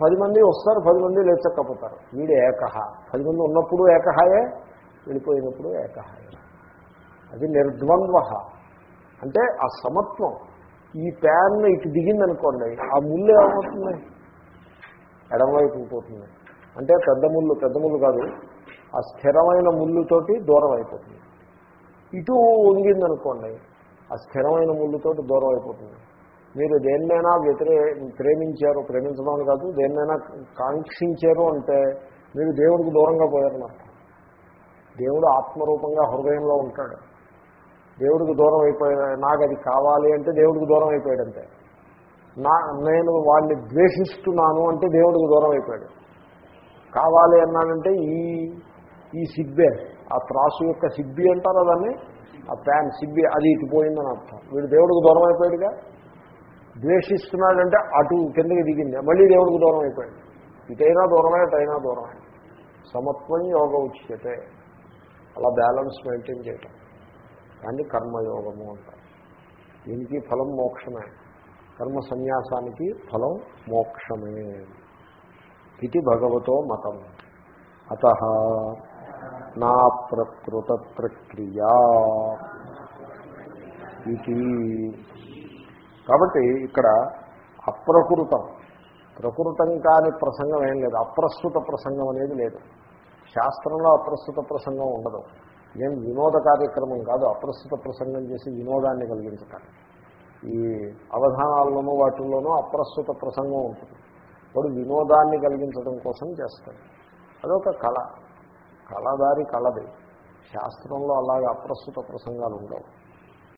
పది మంది వస్తారు పది మంది లేచక్కపోతారు. వీడు ఏకహ. పది మంది ఉన్నప్పుడు ఏకహాయే వెళ్ళిపోయినప్పుడు ఏకహాయే. అది నిర్ద్వంద్వ అంటే ఆ సమత్వం. ఈ ప్యాన్ ఇటు దిగిందనుకోండి ఆ ముళ్ళు ఏమవుతుంది ఎడమవైపు పోతుంది అంటే పెద్ద ముళ్ళు పెద్ద ముళ్ళు కాదు ఆ స్థిరమైన ముళ్ళుతోటి దూరం అయిపోతుంది. ఇటు వంగిందనుకోండి ఆ స్థిరమైన ముళ్ళుతోటి దూరం అయిపోతుంది. మీరు దేన్నైనా వ్యతిరే ప్రేమించారు ప్రేమించడం కాదు దేన్నైనా కాంక్షించారు అంటే మీరు దేవుడికి దూరంగా పోయారన్నమాట. దేవుడు ఆత్మరూపంగా హృదయంలో ఉంటాడు. దేవుడికి దూరం అయిపోయాడు నాకు అది కావాలి అంటే దేవుడికి దూరం అయిపోయాడంతే. నా నేను వాడిని ద్వేషిస్తున్నాను అంటే దేవుడికి దూరం అయిపోయాడు. కావాలి అన్నానంటే ఈ ఈ సిబ్బే ఆ త్రాసు యొక్క సిబ్బి అంటారు దాన్ని? ఆ ప్యాన్ సిబ్బి అది ఇటుపోయిందని అర్థం. వీడు దేవుడికి దూరం అయిపోయాడుగా? ద్వేషిస్తున్నాడంటే అటు కిందకి దిగింది. మళ్ళీ దేవుడికి దూరం అయిపోయింది ఇటైనా దూరమే అటైనా దూరమే. సమత్వం యోగ ఉచ్యతే. అలా బ్యాలెన్స్ మెయింటైన్ చేయటం. దాన్ని కర్మయోగము అంటారు. దీనికి ఫలం మోక్షమే. కర్మ సన్యాసానికి ఫలం మోక్షమే. ఇది భగవతో మతం. అత నా ప్రకృత ప్రక్రియా. ఇది కాబట్టి ఇక్కడ అప్రకృతం. ప్రకృతం కాని ప్రసంగం ఏం లేదు. అప్రస్తుత ప్రసంగం అనేది లేదు. శాస్త్రంలో అప్రస్తుత ప్రసంగం ఉండదు. ఏం వినోద కార్యక్రమం కాదు. అప్రస్తుత ప్రసంగం చేసి వినోదాన్ని కలిగించటం. ఈ అవధానాల్లోనూ వాటిల్లోనూ అప్రస్తుత ప్రసంగం ఉంటుంది. వాడు వినోదాన్ని కలిగించడం కోసం చేస్తాడు. అదొక కళ. కళదారి కళది. శాస్త్రంలో అలాగే అప్రస్తుత ప్రసంగాలు ఉండవు.